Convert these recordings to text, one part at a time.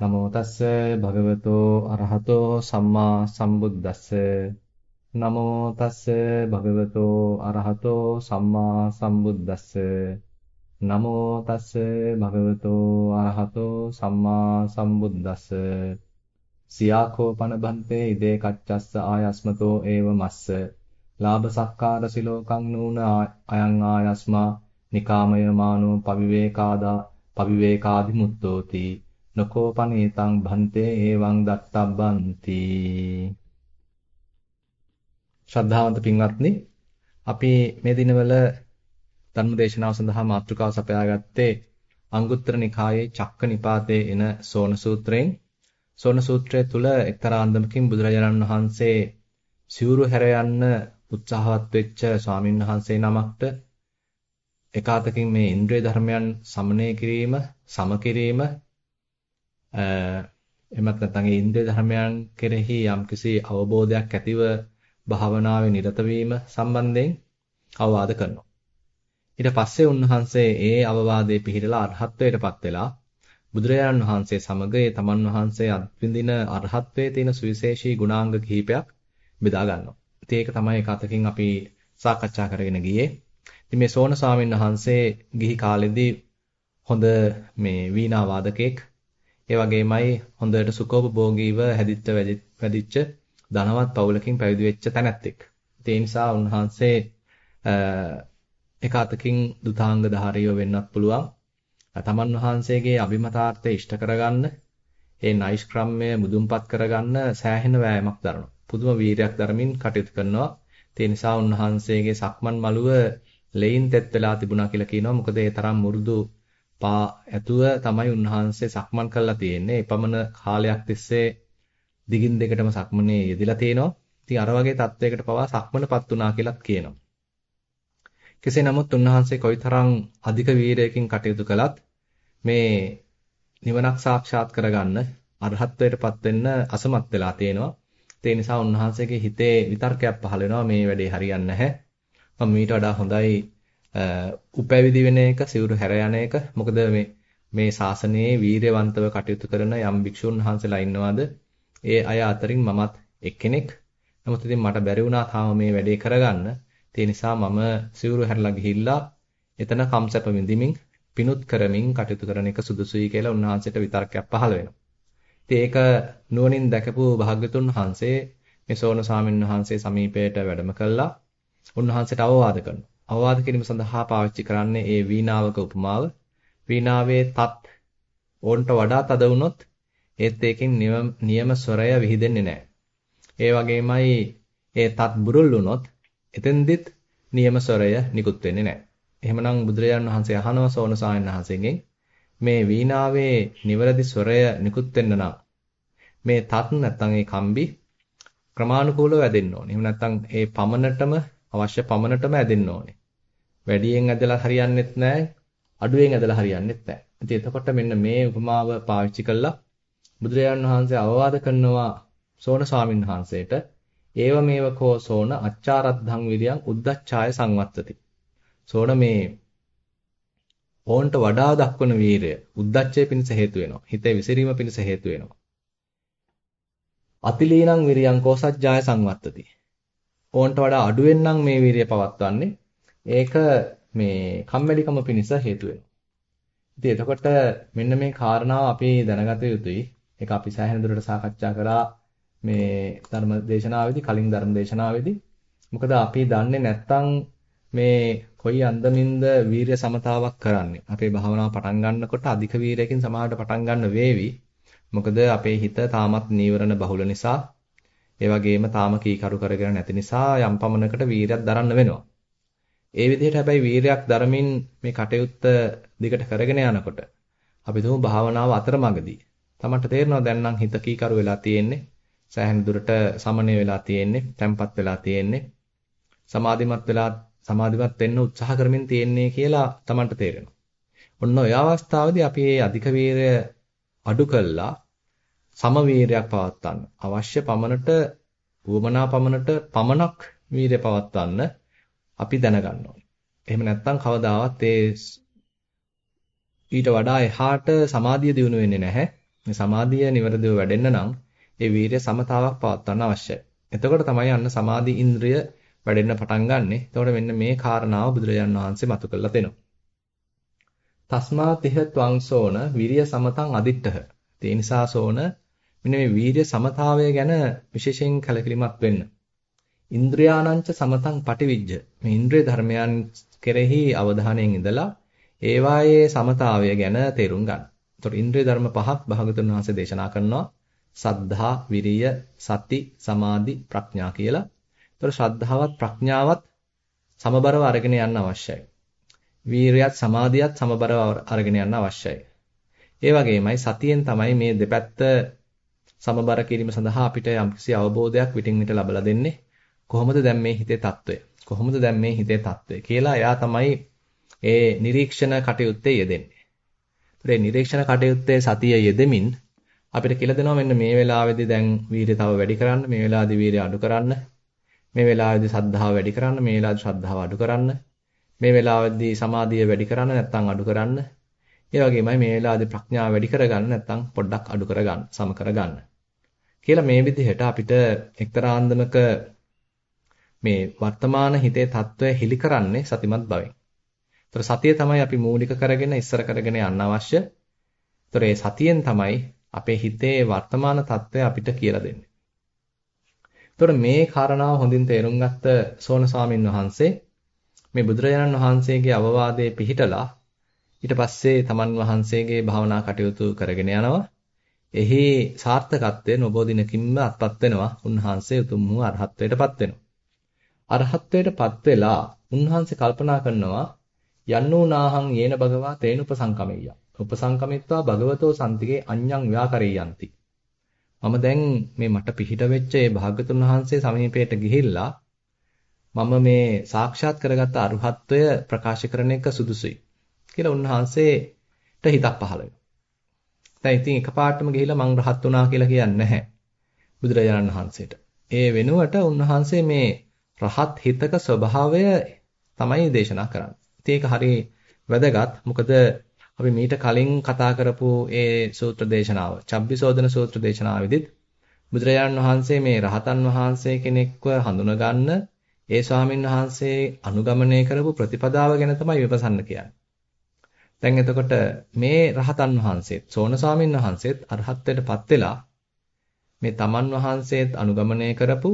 නමෝ තස්ස භගවතෝ අරහතෝ සම්මා සම්බුද්දස්ස. නමෝ තස්ස භගවතෝ අරහතෝ සම්මා සම්බුද්දස්ස. නමෝ තස්ස භගවතෝ අරහතෝ සම්මා සම්බුද්දස්ස. සියාඛෝ පනබන්තේ ඉදේ කච්චස්ස ආයස්මතෝ ඒව මස්ස. ලාභ සක්කාර සිලෝකං නූන අයං ආයස්මා. නිකාමය මානෝ පවිවේකාදා පවිවේකාදි මුත්තෝති නකෝපනේතං භන්තේ එවං දත්තබ්බන්ති. ශ්‍රද්ධාවන්ත පින්වත්නි අපි මේ දිනවල ධර්ම දේශනාව සඳහා මාතෘකාව සපයාගත්තේ අංගුත්තර නිකායේ චක්ක නිපාතේ එන සෝන සූත්‍රයෙන්. සෝන සූත්‍රය තුල එක්තරා අන්දමකින් බුදුරජාණන් වහන්සේ සිවුරු හැර යන්න උත්සාහවත් වෙච්ච ස්වාමින් වහන්සේ නමක්ට එකාතකින් මේ ඉන්ද්‍රිය ධර්මයන් සමනය කිරීම සම කිරීම එමත් නැත්නම් ඒ ඉන්ද්‍රිය ධර්මයන් කෙරෙහි යම්කිසි අවබෝධයක් ඇතිව භාවනාවේ නිරත වීම සම්බන්ධයෙන් අවවාද කරනවා. ඊට පස්සේ උන්වහන්සේ ඒ අවවාදයේ පිළිහිලා අරහත්ත්වයටපත් වෙලා බුදුරජාණන් වහන්සේ සමග ඒ තමන් වහන්සේ අත්විඳින අරහත්ත්වයේ තියෙන සුවිශේෂී ගුණාංග කිහිපයක් බෙදා ගන්නවා. ඉතින් ඒක තමයි එක අතකින් අපි සාකච්ඡා කරගෙන ගියේ. ඉතින් මේ සෝන ස්වාමීන් වහන්සේ ගිහි කාලෙදී හොඳ මේ වීණා වාදකෙක් ඒ වගේමයි හොඳට සුඛෝපභෝගීව හැදිච්ච වැඩිච්ච ධනවත් පවුලකින් පැවිදි වෙච්ච තැනැත්තෙක්. ඒ නිසා උන්වහන්සේ එක අතකින් දුතාංග ධාරියෝ වෙන්නත් පුළුවන්. තමන් වහන්සේගේ අභිමතාර්ථය ඉෂ්ට කරගන්න, ඒ නෛෂ්ක්‍රම්‍ය මුදුන්පත් කරගන්න සෑහෙන වෑයමක් දරනවා. පුදුම වීරයක් දරමින් කටයුතු කරනවා. ඒ නිසා උන්වහන්සේගේ සක්මන් මළුව ලෙයින් තෙත් වෙලා තිබුණා කියලා කියනවා. මොකද ඒ තරම් මුරුදු පා ඇතුව තමයි උන්වහන්සේ සක්මන් කරලා තියෙන්නේ. එපමණ කාලයක් තිස්සේ දිගින් දෙකටම සක්මනේ යෙදලා තිනවා. ඉතින් අර වගේ තත්වයකට පවා සක්මනපත් වුණා කියලාත් කියනවා. කෙසේ නමුත් උන්වහන්සේ කොයිතරම් අධික වීරයකින් කටයුතු කළත් මේ නිවනක් සාක්ෂාත් කරගන්න අරහත්ත්වයටපත් වෙන්න අසමත් වෙලා තියෙනවා. ඒ නිසා උන්වහන්සේගේ හිතේ විතර්කයක් පහළ වෙනවා මේ වැඩේ හරියන්නේ නැහැ. මම මීට වඩා හොඳයි උපැවිදි වෙන එක සිවුරු හැර යන එක මොකද මේ මේ ශාසනයේ වීරයවන්තව කටයුතු කරන යම් භික්ෂුන් වහන්සේලා ඉන්නවාද ඒ අය අතරින් මමත් එක්කෙනෙක් නමුත් ඉතින් මට බැරි වුණා තාම මේ වැඩේ කරගන්න ඒ නිසා මම සිවුරු හැරලා ගිහිල්ලා එතන කම්සප විඳිමින් පිනුත් කරමින් කටයුතු කරන එක සුදුසුයි කියලා උන්වහන්සේට විතර්කයක් පහළ වෙනවා. ඉතින් ඒක නුවණින් දැකපු භාග්‍යතුන් වහන්සේ මේ සෝන ස්වාමීන් වහන්සේ සමීපයට වැඩම කළා. උන්වහන්සේට අවවාද කරනවා. අවවාද කිරීම සඳහා පාවිච්චි කරන්නේ ඒ වීණාවක උපමාව. වීණාවේ තත් ඕන්ට වඩා තද වුණොත් ඒත් ඒකෙන් නියම ස්වරය විහිදෙන්නේ නැහැ. ඒ වගේමයි ඒ තත් බුරුල් වුණොත් එතෙන්දිත් නියම ස්වරය නිකුත් වෙන්නේ නැහැ. එහෙමනම් බුදුරජාණන් වහන්සේ අහනවා සෝන සායන වහන්සේගෙන් මේ වීණාවේ නිවැරදි ස්වරය නිකුත් වෙන්න නම් මේ තත් නැත්නම් ඒ කම්බි ක්‍රමානුකූලව වැදෙන්න ඕනේ. එහෙම නැත්නම් ඒ පමණටම අවශ්‍ය පමණටම ඇදෙන්න ඕනේ. වැඩියෙන් ඇදලා හරියන්නේත් නැහැ, අඩුවෙන් ඇදලා හරියන්නේත් නැහැ. ඉතින් එතකොට මෙන්න මේ උපමාව පාවිච්චි කළා බුදුරජාණන් වහන්සේ අවවාද කරනවා සෝන ස්වාමීන් වහන්සේට ඒව මේව කෝ සෝන අච්චාරද්ධං විරියං උද්දච්චාය සංවත්තති. සෝන මේ ඕන්ට වඩා දක්වන වීරය උද්දච්චය පිණිස හේතු වෙනවා. හිතේ විසිරීම පිණිස හේතු වෙනවා. අතිලීනං විරියං කෝසජ්ජාය සංවත්තති. ඕන්ට වඩා අඩුවෙන් නම් මේ වීරිය පවත්වන්නේ. ඒක මේ කම්මැලිකම පිණිස හේතු වෙනවා. ඉතින් එතකොට මෙන්න මේ කාරණාව අපි දැනගත යුතුයි. ඒක අපි සෑහෙන දුරට සාකච්ඡා කරා මේ ධර්ම දේශනාවේදී කලින් ධර්ම දේශනාවේදී. මොකද අපි දන්නේ නැත්තම් මේ කොයි අන්දමින්ද වීරිය සමතාවක් කරන්නේ. අපේ භාවනාව පටන් ගන්නකොට අධික වීරයකින් සමාහට පටන් ගන්න වේවි. මොකද අපේ හිත තාමත් නීවරණ බහුල නිසා ඒ වගේම තාම කීකරු කරගෙන නැති නිසා යම් පමණකට වීරයක් දරන්න වෙනවා. ඒ විදිහට හැබැයි වීරයක් දරමින් මේ කටයුත්ත දිගට කරගෙන යනකොට අපි තුමු භාවනාව අතරමඟදී තමන්ට තේරෙනවා දැන් නම් හිත කීකරු වෙලා තියෙන්නේ සෑහෙන දුරට සමනය වෙලා තියෙන්නේ තැම්පත් වෙලා තියෙන්නේ සමාධිමත් වෙලා සමාධිමත් වෙන්න උත්සාහ කරමින් තියෙන්නේ කියලා තමන්ට තේරෙනවා. ඔන්න ඔය අවස්ථාවේදී අපි මේ අධික වීරය අඩු කළා සම වීරයක් පවත්වන්න. අවශ්‍ය පමණට උවමනා පමණට පමණක් වීරය පවත්වන්න අපි දැනගන්න ඕනේ. එහෙම නැත්නම් කවදාවත් ඒ ඊට වඩා එහාට සමාධිය දිනු වෙන්නේ නැහැ. මේ සමාධිය නිවැරදිව වැඩෙන්න නම් ඒ වීරිය සමතාවක් පවත්වන්න අවශ්‍යයි. එතකොට තමයි අන්න සමාධි ඉන්ද්‍රිය වැඩෙන්න පටන් ගන්නෙ. එතකොට මෙන්න මේ කාරණාව බුදුරජාන් වහන්සේ මතු කරලා දෙනවා. තස්මා තිහ ත්වංසෝන විරිය සමතං අදිත්තහ. ඒ නිසා සෝන මෙන්න මේ වීරිය සමතාවය ගැන විශේෂයෙන් කලකිරීමක් වෙන්න. ඉන්ද්‍රයානංච සමතං පටිවිජ්ජ. මේ ඉන්ද්‍රිය ධර්මයන් කෙරෙහි අවධානයෙන් ඉඳලා ඒවායේ සමතාවය ගැන තේරුම් ගන්න. එතකොට ඉන්ද්‍රිය ධර්ම පහක් භාගතුන් වහන්සේ දේශනා කරනවා. සද්ධා, විරිය, සති, සමාධි, ප්‍රඥා කියලා. එතකොට ශ්‍රද්ධාවත් ප්‍රඥාවත් සමබරව අරගෙන යන්න අවශ්‍යයි. වීරියත් සමාධියත් සමබරව අරගෙන යන්න අවශ්‍යයි. ඒ වගේමයි සතියෙන් තමයි මේ දෙපැත්ත සමබර කිරීම සඳහා අපිට යම්කිසි අවබෝධයක් විටින් විට ලබලා දෙන්නේ. කොහොමද දැන් මේ හිතේ తত্ত্বය? කොහොමද දැන් මේ හිතේ తত্ত্বය කියලා එයා තමයි ඒ නිරීක්ෂණ කටයුත්තේ යෙදෙන්නේ. ඒතර නිරීක්ෂණ කටයුත්තේ සතිය යෙදෙමින් අපිට කියලා දෙනවා මෙන්න මේ වෙලාවේදී දැන් වීරිය තව වැඩි කරන්න මේ වෙලාවේදී වීරිය අඩු කරන්න මේ වෙලාවේදී සද්ධාව වැඩි කරන්න මේ වෙලාවේදී ශ්‍රද්ධාව අඩු කරන්න මේ වෙලාවේදී සමාධිය වැඩි කරන්න නැත්නම් අඩු කරන්න. ඒ වගේමයි මේ වෙලාවේදී ප්‍රඥාව වැඩි කරගන්න නැත්නම් පොඩ්ඩක් අඩු කරගන්න සම කරගන්න. කියලා මේ විදිහට අපිට එක්තරා අන්දමක මේ වර්තමාන හිතේ తত্ত্বය හිලි කරන්නේ සතිමත් බවෙන්. ඒතර සතිය තමයි අපි මූලික කරගෙන ඉස්සර කරගෙන යන්න අවශ්‍ය. ඒතර ඒ සතියෙන් තමයි අපේ හිතේ වර්තමාන తত্ত্বය අපිට කියලා දෙන්නේ. ඒතර මේ කාරණාව හොඳින් තේරුම් ගත්ත සෝන වහන්සේ මේ බුදුරජාණන් වහන්සේගේ අවවාදයේ පිහිටලා ඊට පස්සේ තමන් වහන්සේගේ භාවනා කටයුතු කරගෙන යනවා. එහි සාර්ථකත්වය නොබෝ දිනකින්ම අත්පත් වෙනවා. උන්වහන්සේ උතුම් වූ අරහත්ත්වයටපත් වෙනවා. අරහත්ත්වයටපත් වෙලා උන්වහන්සේ කල්පනා කරනවා යන්නෝ නාහං යේන භගවා තේන උපසංකමෙය්‍ය. උපසංකමිත්වා භගවතෝ සම්තිගේ අඤ්ඤං ව්‍යාකරෙය්‍යಂತಿ. මම දැන් මේ මට පිහිට වෙච්ච ඒ භාගතුන් වහන්සේ සමීපයට ගිහිල්ලා මම මේ සාක්ෂාත් කරගත්ත අරුහත්වය ප්‍රකාශ කරන එක සුදුසුයි කියලා උන්වහන්සේට හිතක් පහළ වෙනවා. දැන් ඉතින් එකපාරටම ගිහිල්ලා මං රහත් වුණා කියලා කියන්නේ නැහැ. බුදුරජාණන් වහන්සේට. ඒ වෙනුවට උන්වහන්සේ මේ රහත් හිතක ස්වභාවය තමයි දේශනා කරන්නේ. ඉතින් ඒක හරි වැදගත්. මොකද අපි මීට කලින් කතා කරපු ඒ සූත්‍ර දේශනාව, චබ්බිසෝදන සූත්‍ර දේශනාවෙදිත් බුදුරජාණන් වහන්සේ මේ රහතන් වහන්සේ කෙනෙක්ව හඳුනගන්න ඒ ස්වාමින් වහන්සේ අනුගමනය කරපු ප්‍රතිපදාව ගැන තමයි විපසන්න කියන්නේ. දැන් එතකොට මේ රහතන් වහන්සේත් සෝන ස්වාමින් වහන්සේත් අරහත්ත්වයටපත් වෙලා මේ තමන් වහන්සේත් අනුගමනය කරපු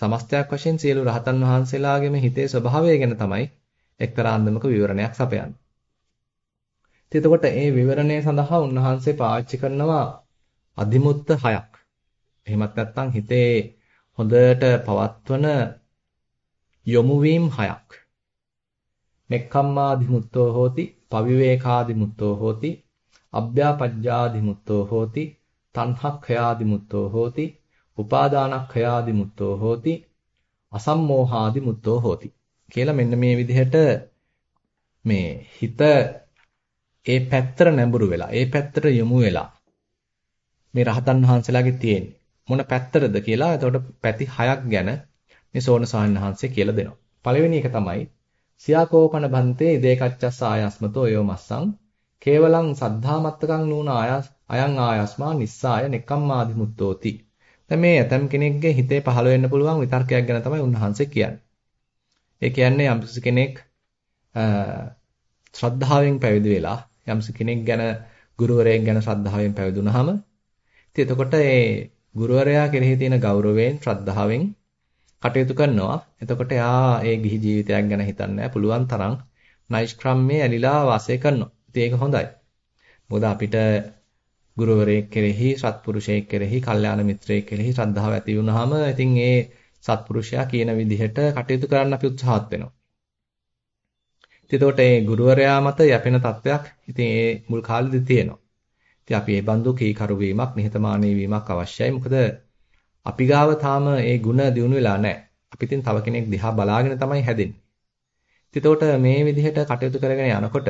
සමස්තයක් වශයෙන් සියලු රහතන් වහන්සේලාගේම හිතේ ස්වභාවය ගැන තමයි එක්තරා අන්දමක විවරණයක් සපයන්නේ. එතකොට ඒ විවරණය සඳහා උන්වහන්සේ පාවිච්චි කරනවා අධිමුත්ත හයක්. එහෙමත් නැත්නම් හිතේ හොඳට පවත්වන යොමු වීම හයක්. මෙක්ඛම්මාදිමුත්තෝ හෝති, පවිවේකාදිමුත්තෝ හෝති, අභ්‍යාපජ්ජාදිමුත්තෝ හෝති, තණ්හක්ඛයාදිමුත්තෝ හෝති, උපාදානක්ඛයාදිමුත්තෝ හෝති, අසම්මෝහාදිමුත්තෝ හෝති. කියලා මෙන්න මේ විදිහට මේ හිත ඒ පැත්තට නැඹුරු වෙලා, ඒ පැත්තට යොමු වෙලා මේ රහතන් වහන්සේලාගේ තියෙන්නේ. මොන පැත්තටද කියලා එතකොට පැති හයක් ගැන මේ සෝන සාහන් වහන්සේ කියලා දෙනවා. පළවෙනි එක තමයි සියාකෝපන බන්තේ ඉදේකච්චස් ආයස්මතෝ යෝ මස්සං කේවලං සද්ධාමත්තකං නූන ආයස් අයං ආයස්මා නිස්සාය නෙක්ඛම්මාදි මුත්තෝති. දැන් මේ ඇතම් කෙනෙක්ගේ හිතේ පහළ වෙන්න පුළුවන් විතර්කයක් ගැන තමයි උන්වහන්සේ කියන්නේ. ඒ කියන්නේ යම් කෙනෙක් ශ්‍රද්ධාවෙන් පැවිදි වෙලා යම්ස කෙනෙක් ගැන ගුරුවරයෙක් ගැන ශ්‍රද්ධාවෙන් පැවිදුනහම ඉතින් එතකොට ඒ ගුරුවරයා කෙරෙහි තියෙන ගෞරවයෙන් ශ්‍රද්ධාවෙන් කටයුතු කරනවා. එතකොට එයා ඒ ගිහි ජීවිතයක් ගැන හිතන්නේ පුළුවන් තරම් නෛෂ්ක්‍රම්‍යයේ ඇලිලා වාසය කරනවා. ඉතින් ඒක හොඳයි. මොකද අපිට ගුරුවරයෙක් කෙරෙහි, සත්පුරුෂයෙක් කෙරෙහි, කල්යාණ මිත්‍රයෙක් කෙරෙහි ශ්‍රද්ධාව ඇති වුනහම ඉතින් ඒ සත්පුරුෂයා කියන විදිහට කටයුතු කරන්න අපි උත්සාහත් වෙනවා. එතකොට ඒ ගුරුවරයා මත යැපෙන තත්වයක් ඉතින් ඒ මුල් කාලෙදි තියෙනවා. ඉතින් අපි මේ බඳු කීකරු වීමක් නිහතමානී වීමක් අවශ්‍යයි. මොකද අපි ගාව තාම ඒ ಗುಣ දිනු වෙලා නැහැ. අපි ඉතින් තව කෙනෙක් දිහා බලාගෙන තමයි හැදෙන්නේ. එතකොට මේ විදිහට කටයුතු කරගෙන යනකොට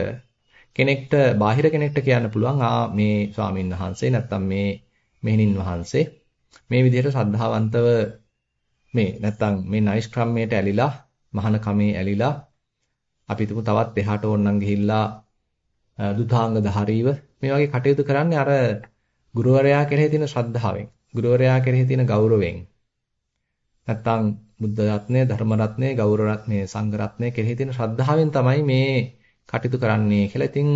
කෙනෙක්ට බාහිර කෙනෙක්ට කියන්න පුළුවන් ආ මේ ස්වාමින් වහන්සේ නැත්තම් මේ මෙහෙණින් වහන්සේ මේ විදිහට ශ්‍රද්ධාවන්තව මේ නැත්තම් මේ නයිස් ක්‍රමයට ඇලිලා මහාන කමේ ඇලිලා අපි හිතමු තවත් එහාට ඕනනම් ගිහිල්ලා දුතාංග ධාරීව මේ වගේ කටයුතු කරන්නේ අර ගුරුවරයා කෙරෙහි තියෙන ශ්‍රද්ධාවෙන්, ගුරුවරයා කෙරෙහි තියෙන ගෞරවයෙන්. නැත්තම් බුද්ධ රත්නය, ධර්ම රත්නය, ගෞරව රත්නය, සංඝ රත්නය කෙරෙහි තියෙන ශ්‍රද්ධාවෙන් තමයි මේ කටයුතු කරන්නේ කියලා ඉතින්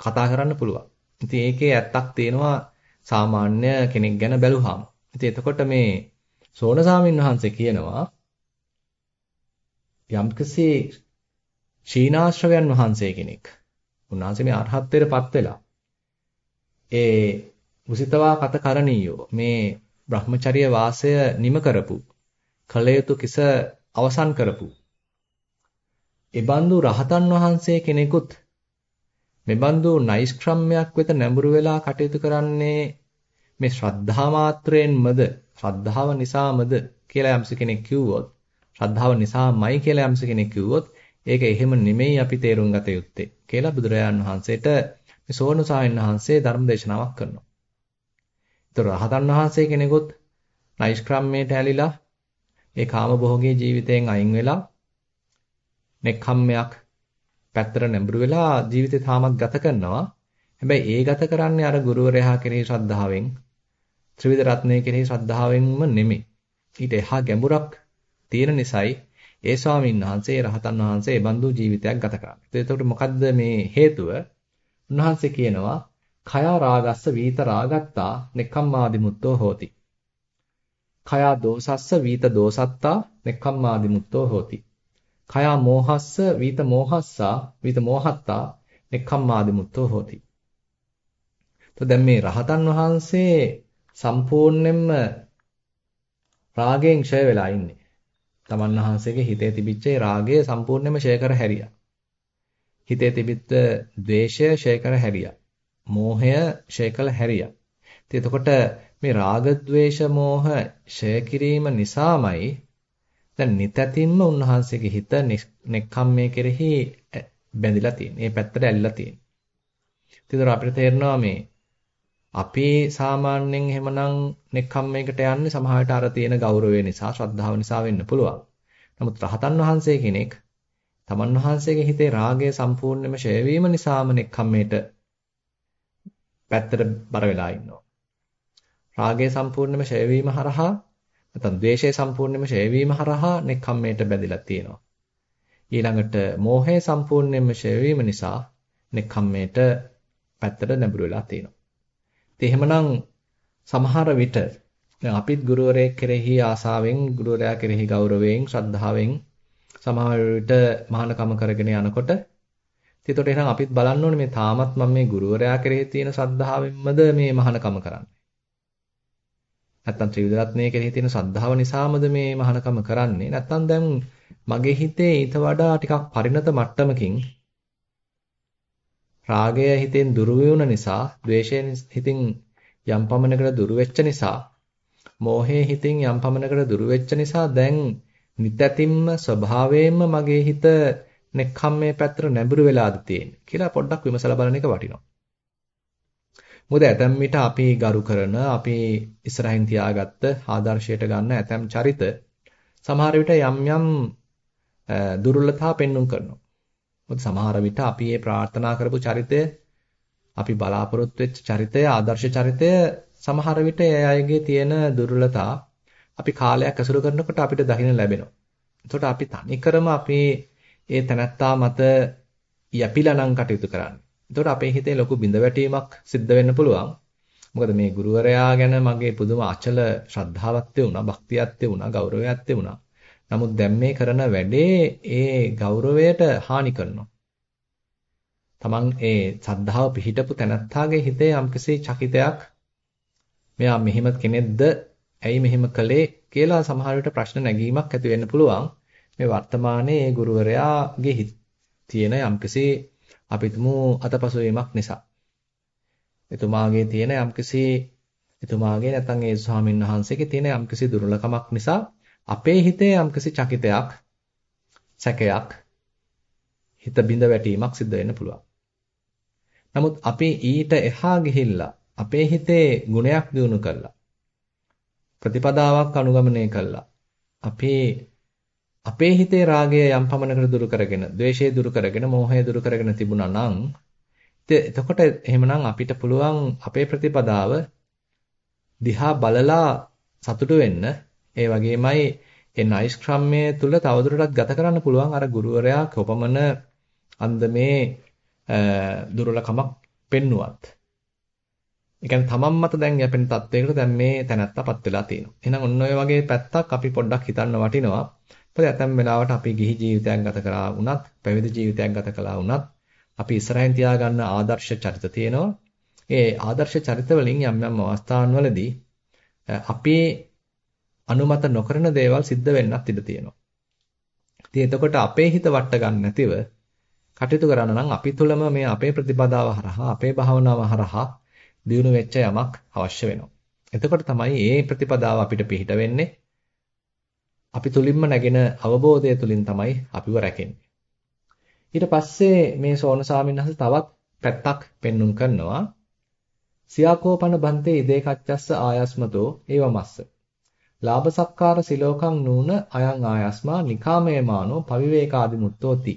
කතා කරන්න පුළුවන්. ඉතින් ඒකේ ඇත්තක් තියෙනවා සාමාන්‍ය කෙනෙක් ගැන බැලුවාම. ඉතින් එතකොට මේ සෝන සාමින් වහන්සේ කියනවා යම්කිසි ශීනාශ්‍රවයන් වහන්සේ කෙනෙක්. උන්වහන්සේ මේ අරහත්ත්වයටපත් වෙලා ඒ මුසිතවා කත කරණීයෝ මේ Brahmacharya වාසය නිම කරපු කලයුතු කිස අවසන් කරපු එබඳු රහතන් වහන්සේ කෙනෙකුත් මෙබඳු නෛෂ්ක්‍රම්‍යයක් වෙත නැඹුරු වෙලා කටයුතු කරන්නේ මේ ශ්‍රද්ධා මාත්‍රයෙන්මද ශ්‍රද්ධාව නිසාමද කියලා යම්ස කෙනෙක් කිව්වොත් ශ්‍රද්ධාව නිසාමයි කියලා යම්ස කෙනෙක් කිව්වොත් ඒක එහෙම නෙමෙයි අපි තේරුම් ගත යුත්තේ කියලා බුදුරජාන් වහන්සේට මේ සෝනුසායන් වහන්සේ ධර්ම දේශනාවක් කරනවා. ඒතර රහතන් වහන්සේ කෙනෙකුත් නෛෂ්ක්‍රම්‍යයට ඇලිලා ඒ කාම භෝගී ජීවිතයෙන් අයින් වෙලා නෙක්ඛම්මයක් පැත්තට නැඹුරු වෙලා ජීවිතේ තාමත් ගත කරනවා. හැබැයි ඒ ගත කරන්නේ අර ගුරුවරයා කෙරෙහි ශ්‍රද්ධාවෙන් ත්‍රිවිධ රත්නය කෙරෙහි ශ්‍රද්ධාවෙන්ම නෙමෙයි. ඊට එහා ගැඹුරක් තියෙන නිසායි ඒ ස්වාමීන් වහන්සේ රහතන් වහන්සේ ඒ බඳු ජීවිතයක් ගත කරන්නේ. එතකොට මොකද්ද මේ හේතුව? උන්වහන්සේ කියනවා කය රාගස්ස වීත රාගත්තා නෙක්ඛම්මාදිමුත්තෝ හෝති. කය දෝසස්ස වීත දෝසත්තා නෙක්ඛම්මාදිමුත්තෝ හෝති. කය මෝහස්ස වීත මෝහස්සා වීත මෝහත්තා නෙක්ඛම්මාදිමුත්තෝ හෝති. તો දැන් මේ රහතන් වහන්සේ සම්පූර්ණයෙන්ම රාගයෙන් ක්ෂය වෙලා ඉන්නේ. තමන් වහන්සේගේ හිතේ තිබිච්ච රාගය සම්පූර්ණයෙන්ම ෂය කර හැරියා. හිතේ තිබිච්ච ද්වේෂය ෂය කර හැරියා. මෝහය ෂය කළ හැරියා. ඉතින් එතකොට මේ රාග ද්වේෂ මෝහ ෂය කිරීම නිසාමයි දැන් නිතැතින්ම උන්වහන්සේගේ හිත නෙක්ඛම්මේ කෙරෙහි බැඳිලා තියෙන්නේ. මේ පැත්තට ඇලිලා තියෙන්නේ. ඉතින් අපිට තේරෙනවා මේ අපි සාමාන්‍යයෙන් එහෙමනම් නෙක්ඛම්මයකට යන්නේ සමහරට අර තියෙන ගෞරවය නිසා, ශ්‍රද්ධාව නිසා වෙන්න පුළුවන්. නමුත් රහතන් වහන්සේ කෙනෙක් තමන් වහන්සේගේ හිතේ රාගය සම්පූර්ණයෙන්ම ඡය වීම නිසාම නෙක්ඛම්මයට පැත්තට බර වෙලා ඉන්නවා. රාගය සම්පූර්ණයෙන්ම ඡය වීම හරහා නැත්නම් ද්වේෂය සම්පූර්ණයෙන්ම ඡය වීම හරහා නෙක්ඛම්මයට බැඳිලා තියෙනවා. ඊළඟට මෝහය සම්පූර්ණයෙන්ම ඡය වීම නිසා නෙක්ඛම්මයට පැත්තට නැඹුරු වෙලා තියෙනවා. ඉතින් එහෙමනම් සමහර විට දැන් අපිත් ගුරුවරයෙක් කෙරෙහි ආසාවෙන් ගුරුවරයා කෙරෙහි ගෞරවයෙන් ශ්‍රද්ධාවෙන් සමහර විට මහානකම කරගෙන යනකොට එතකොට එහෙනම් අපිත් බලන්න ඕනේ මේ තාමත් මම මේ ගුරුවරයා කෙරෙහි තියෙන ශ්‍රද්ධාවෙන්මද මේ මහානකම කරන්නේ? නැත්තම් ත්‍රිවිධ රත්නයේ කෙරෙහි තියෙන ශ්‍රද්ධාව නිසාමද මේ මහානකම කරන්නේ? නැත්තම් දැන් මගේ හිතේ ඊට වඩා ටිකක් පරිණත මට්ටමකින් රාගය හිතෙන් දුරු වුණ නිසා, ද්වේෂයෙන් හිතින් යම් පමණකට දුරු වෙච්ච නිසා, මෝහය හිතින් යම් පමණකට දුරු වෙච්ච නිසා දැන් නිතැතිම්ම ස්වභාවයෙන්ම මගේ හිත නෙක්ඛම්මේ පැත්තට නැඹුරු වෙලාද තියෙන්නේ කියලා පොඩ්ඩක් විමසලා බලන එක වටිනවා. මොකද ඇතැම් විට අපි ගරු කරන අපි ඉස්සරහින් තියාගත්ත ආදර්ශයට ගන්න ඇතැම් චරිත සමහර විට යම් යම් දුර්වලතා පෙන්눔 කරනවා. මොකද සමහර විට අපි මේ ප්‍රාර්ථනා කරපු චරිතය අපි බලාපොරොත්තු වෙච්ච චරිතය ආදර්ශ චරිතය සමහර විට ඒ අයගේ තියෙන දුර්වලතා අපි කාලයක් ඇසුරු කරනකොට අපිට දකින්න ලැබෙනවා. එතකොට අපි තනිකරම අපි ඒ තනත්තා මත යැපිලා නම් කටයුතු කරන්නේ. එතකොට අපේ හිතේ ලොකු බිඳවැටීමක් සිද්ධ වෙන්න පුළුවන්. මොකද මේ ගුරුවරයා ගැන මගේ පුදුම අචල ශ්‍රද්ධාවක් තියුණා, භක්තියක් තියුණා, ගෞරවයක් තියුණා. නමුත් දැන් මේ කරන වැඩේ ඒ ගෞරවයට හානි කරනවා. තමන් ඒ සද්ධාව පිහිටපු තැනත්තාගේ හිතේ යම්කිසි චකිතයක් මෙයා මෙහෙම කෙනෙක්ද ඇයි මෙහෙම කළේ කියලා සමහර විට ප්‍රශ්න නැගීමක් ඇති වෙන්න පුළුවන්. මේ වර්තමානයේ ඒ ගුරුවරයාගේ තියෙන යම්කිසි අපිටම අතපසුවීමක් නිසා. එතුමාගේ තියෙන යම්කිසි එතුමාගේ නැත්නම් ඒ ස්වාමීන් වහන්සේගේ තියෙන යම්කිසි දුර්ලකමක් නිසා අපේ හිතේ යම්කිසි චකිතයක් සැකයක් හිත බිඳ වැටීමක් සිද්ධ වෙන්න පුළුවන්. නමුත් අපි ඊට එහා ගිහිල්ලා අපේ හිතේ ගුණයක් දිනු කළා. ප්‍රතිපදාවක් අනුගමනය කළා. අපේ අපේ හිතේ රාගය යම් පමණකට දුරු කරගෙන, ద్వේෂය දුරු කරගෙන, මෝහය දුරු කරගෙන තිබුණා නම් එතකොට එහෙමනම් අපිට පුළුවන් අපේ ප්‍රතිපදාව දිහා බලලා සතුටු වෙන්න ඒ වගේමයි ඒ නයිස් ක්‍රමයේ තුල තවදුරටත් ගත කරන්න පුළුවන් අර ගුරුවරයා කොපමණ අන්දමේ දුර්වලකමක් පෙන්නුවත්. ඒ කියන්නේ තමන් මත දැන් යැපෙන තත්වයකට දැන් මේ තැනත්තපත් වෙලා තියෙනවා. එහෙනම් ඔන්න ඔය වගේ පැත්තක් අපි පොඩ්ඩක් හිතන්න වටිනවා. මොකද ඇතැම් වෙලාවට අපි ගිහි ජීවිතයක් ගත කරා වුණත්, පැවිදි ජීවිතයක් ගත කළා වුණත් අපි ඉස්සරහින් තියාගන්න ආදර්ශ චරිත තියෙනවා. ඒ ආදර්ශ චරිත වලින් යම් යම් අවස්ථාන්වලදී අපේ අනුමත නොකරන දේවල් සිද්ධ වෙන්නත් ඉඩ තියෙනවා. ඉතින් එතකොට අපේ හිත වට ගන්න නැතිව කටයුතු කරන්න නම් අපි තුළම මේ අපේ ප්‍රතිපදාව හරහා අපේ භාවනාව හරහා දියුණු වෙච්ච යමක් අවශ්‍ය වෙනවා. එතකොට තමයි මේ ප්‍රතිපදාව අපිට පිහිට වෙන්නේ. අපි තුලින්ම නැගෙන අවබෝධය තුලින් තමයි අපිව රැකෙන්නේ. ඊට පස්සේ මේ සෝන සාමිනහස තවත් පැත්තක් පෙන්눔 කරනවා. සියාකෝපන බන්තේ ඉදේ කච්චස්ස ආයස්මතෝ ඒවමස්ස. ලාභ සක්කාර සිලෝකං නූන අයං ආයස්මා නිකාමේමානෝ පවිවේකාදි මුත්තෝති.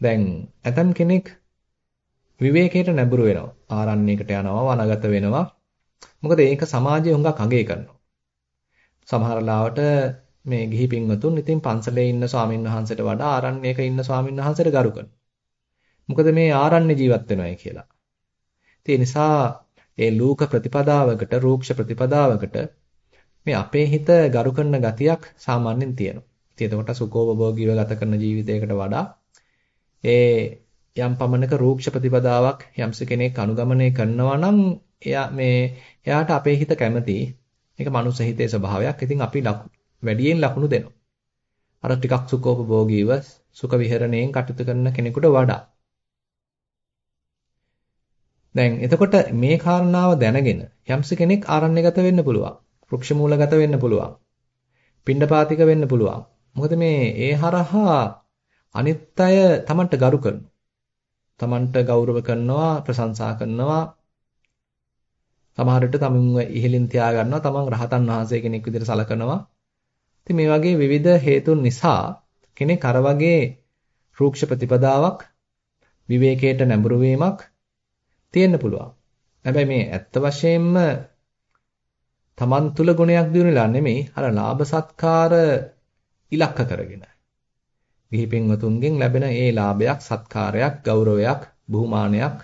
දැන් ඇතම් කෙනෙක් විවේකයට නැඹුරු වෙනවා. ආරණ්‍යයකට යනවා, වනගත වෙනවා. මොකද ඒක සමාජයේ හුඟක් අගය කරනවා. සමහර ලාවට මේ ගිහි පින්වතුන් ඉතින් පන්සලේ ඉන්න ස්වාමින් වහන්සේට වඩා ආරණ්‍යයක ඉන්න ස්වාමින් වහන්සේට ගරු කරනවා. මොකද මේ ආරණ්‍ය ජීවත් වෙනවයි කියලා. ඒ නිසා ඒ ලූක ප්‍රතිපදාවකට, රූක්ෂ ප්‍රතිපදාවකට මේ අපේ හිත ගරු කරන ගතියක් සාමාන්‍යයෙන් තියෙනවා. ඉතින් එතකොට සුඛෝපභෝගීව ගත කරන ජීවිතයකට වඩා ඒ යම් පමණක රූක්ෂ ප්‍රතිපදාවක් යම්ස කෙනෙක් අනුගමනය කරනවා නම් එයා මේ එයාට අපේ හිත කැමති. ඒක මනුස්ස හිතේ ස්වභාවයක්. ඉතින් අපි වැඩියෙන් ලකුණු දෙනවා. අර ටිකක් සුඛෝපභෝගීව සුඛ විහරණයෙන් කටයුතු කරන කෙනෙකුට වඩා. දැන් එතකොට මේ කාරණාව දැනගෙන යම්ස කෙනෙක් ආරණ්‍යගත වෙන්න පුළුවන්. වෘක්ෂ මූලගත වෙන්න පුළුවන්. පිණ්ඩපාතික වෙන්න පුළුවන්. මොකද මේ ඒ හරහා අනිත් අය Tamanට ගරු කරනවා. Tamanට ගෞරව කරනවා, ප්‍රශංසා කරනවා. සමහර විට තමුන්ව ඉහලින් තියා ගන්නවා. Taman රහතන් වහන්සේ කෙනෙක් විදිහට සලකනවා. ඉතින් මේ වගේ විවිධ හේතුන් නිසා කෙනෙක් අර වගේ රූක්ෂ ප්‍රතිපදාවක් විවේකයට නැඹුරු වීමක් තියෙන්න පුළුවන්. හැබැයි මේ ඇත්ත වශයෙන්ම Taman තුල ගුණයක් දිනුනලා නෙමෙයි අර ලාභ සත්කාර ඉලක්ක කරගෙන. ගිහි පින්වතුන්ගෙන් ලැබෙන ඒ ලාභයක්, සත්කාරයක්, ගෞරවයක්, බුහුමානයක්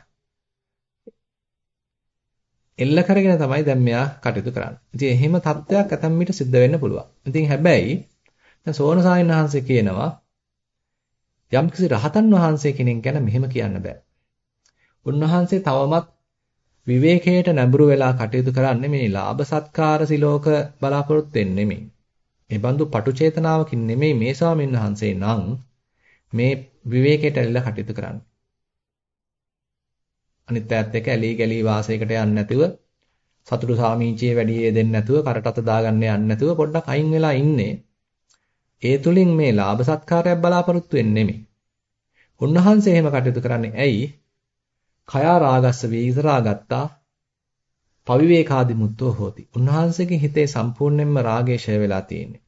එල්ල කරගෙන තමයි දැන් මෙයා කටයුතු කරන්නේ. ඉතින් එහෙම තත්ත්වයක් ඇතම් විට සිද්ධ වෙන්න පුළුවන්. ඉතින් හැබැයි දැන් සෝන සායන වහන්සේ කියනවා යම්කිසි රහතන් වහන්සේ කෙනෙක් ගැන මෙහෙම කියන්න බෑ. උන්වහන්සේ තවමත් විවේකයට නැඹුරු වෙලා කටයුතු කරන්නේ මේ ලාභ සත්කාර සිලෝක බලාපොරොත්තු වෙන්නේ නෙමෙයි. ඒ බඳු පටු චේතනාවකින් නෙමෙයි මේ ස්වාමීන් වහන්සේ නම් මේ විවේකයට ඇලිලා කටයුතු කරන්නේ. අනිත් ඈත් එක්ක ඇලී ගලී වාසයකට යන්නේ නැතුව සතුටු සාමීචියේ වැඩි දෙන්නේ නැතුව කරටත දාගන්න යන්නේ නැතුව පොඩ්ඩක් අයින් වෙලා ඉන්නේ. ඒ තුලින් මේ ලාභ සත්කාරයක් බලාපොරොත්තු වෙන්නේ නෙමෙයි. උන්වහන්සේ එහෙම කටයුතු කරන්නේ ඇයි? කයා රාගස්ස වීතරාගත්තා පවිවේකාදිමුත්තෝ හෝති. උන්වහන්සේගේ හිතේ සම්පූර්ණයෙන්ම රාගය ෂය වෙලා තියෙන්නේ.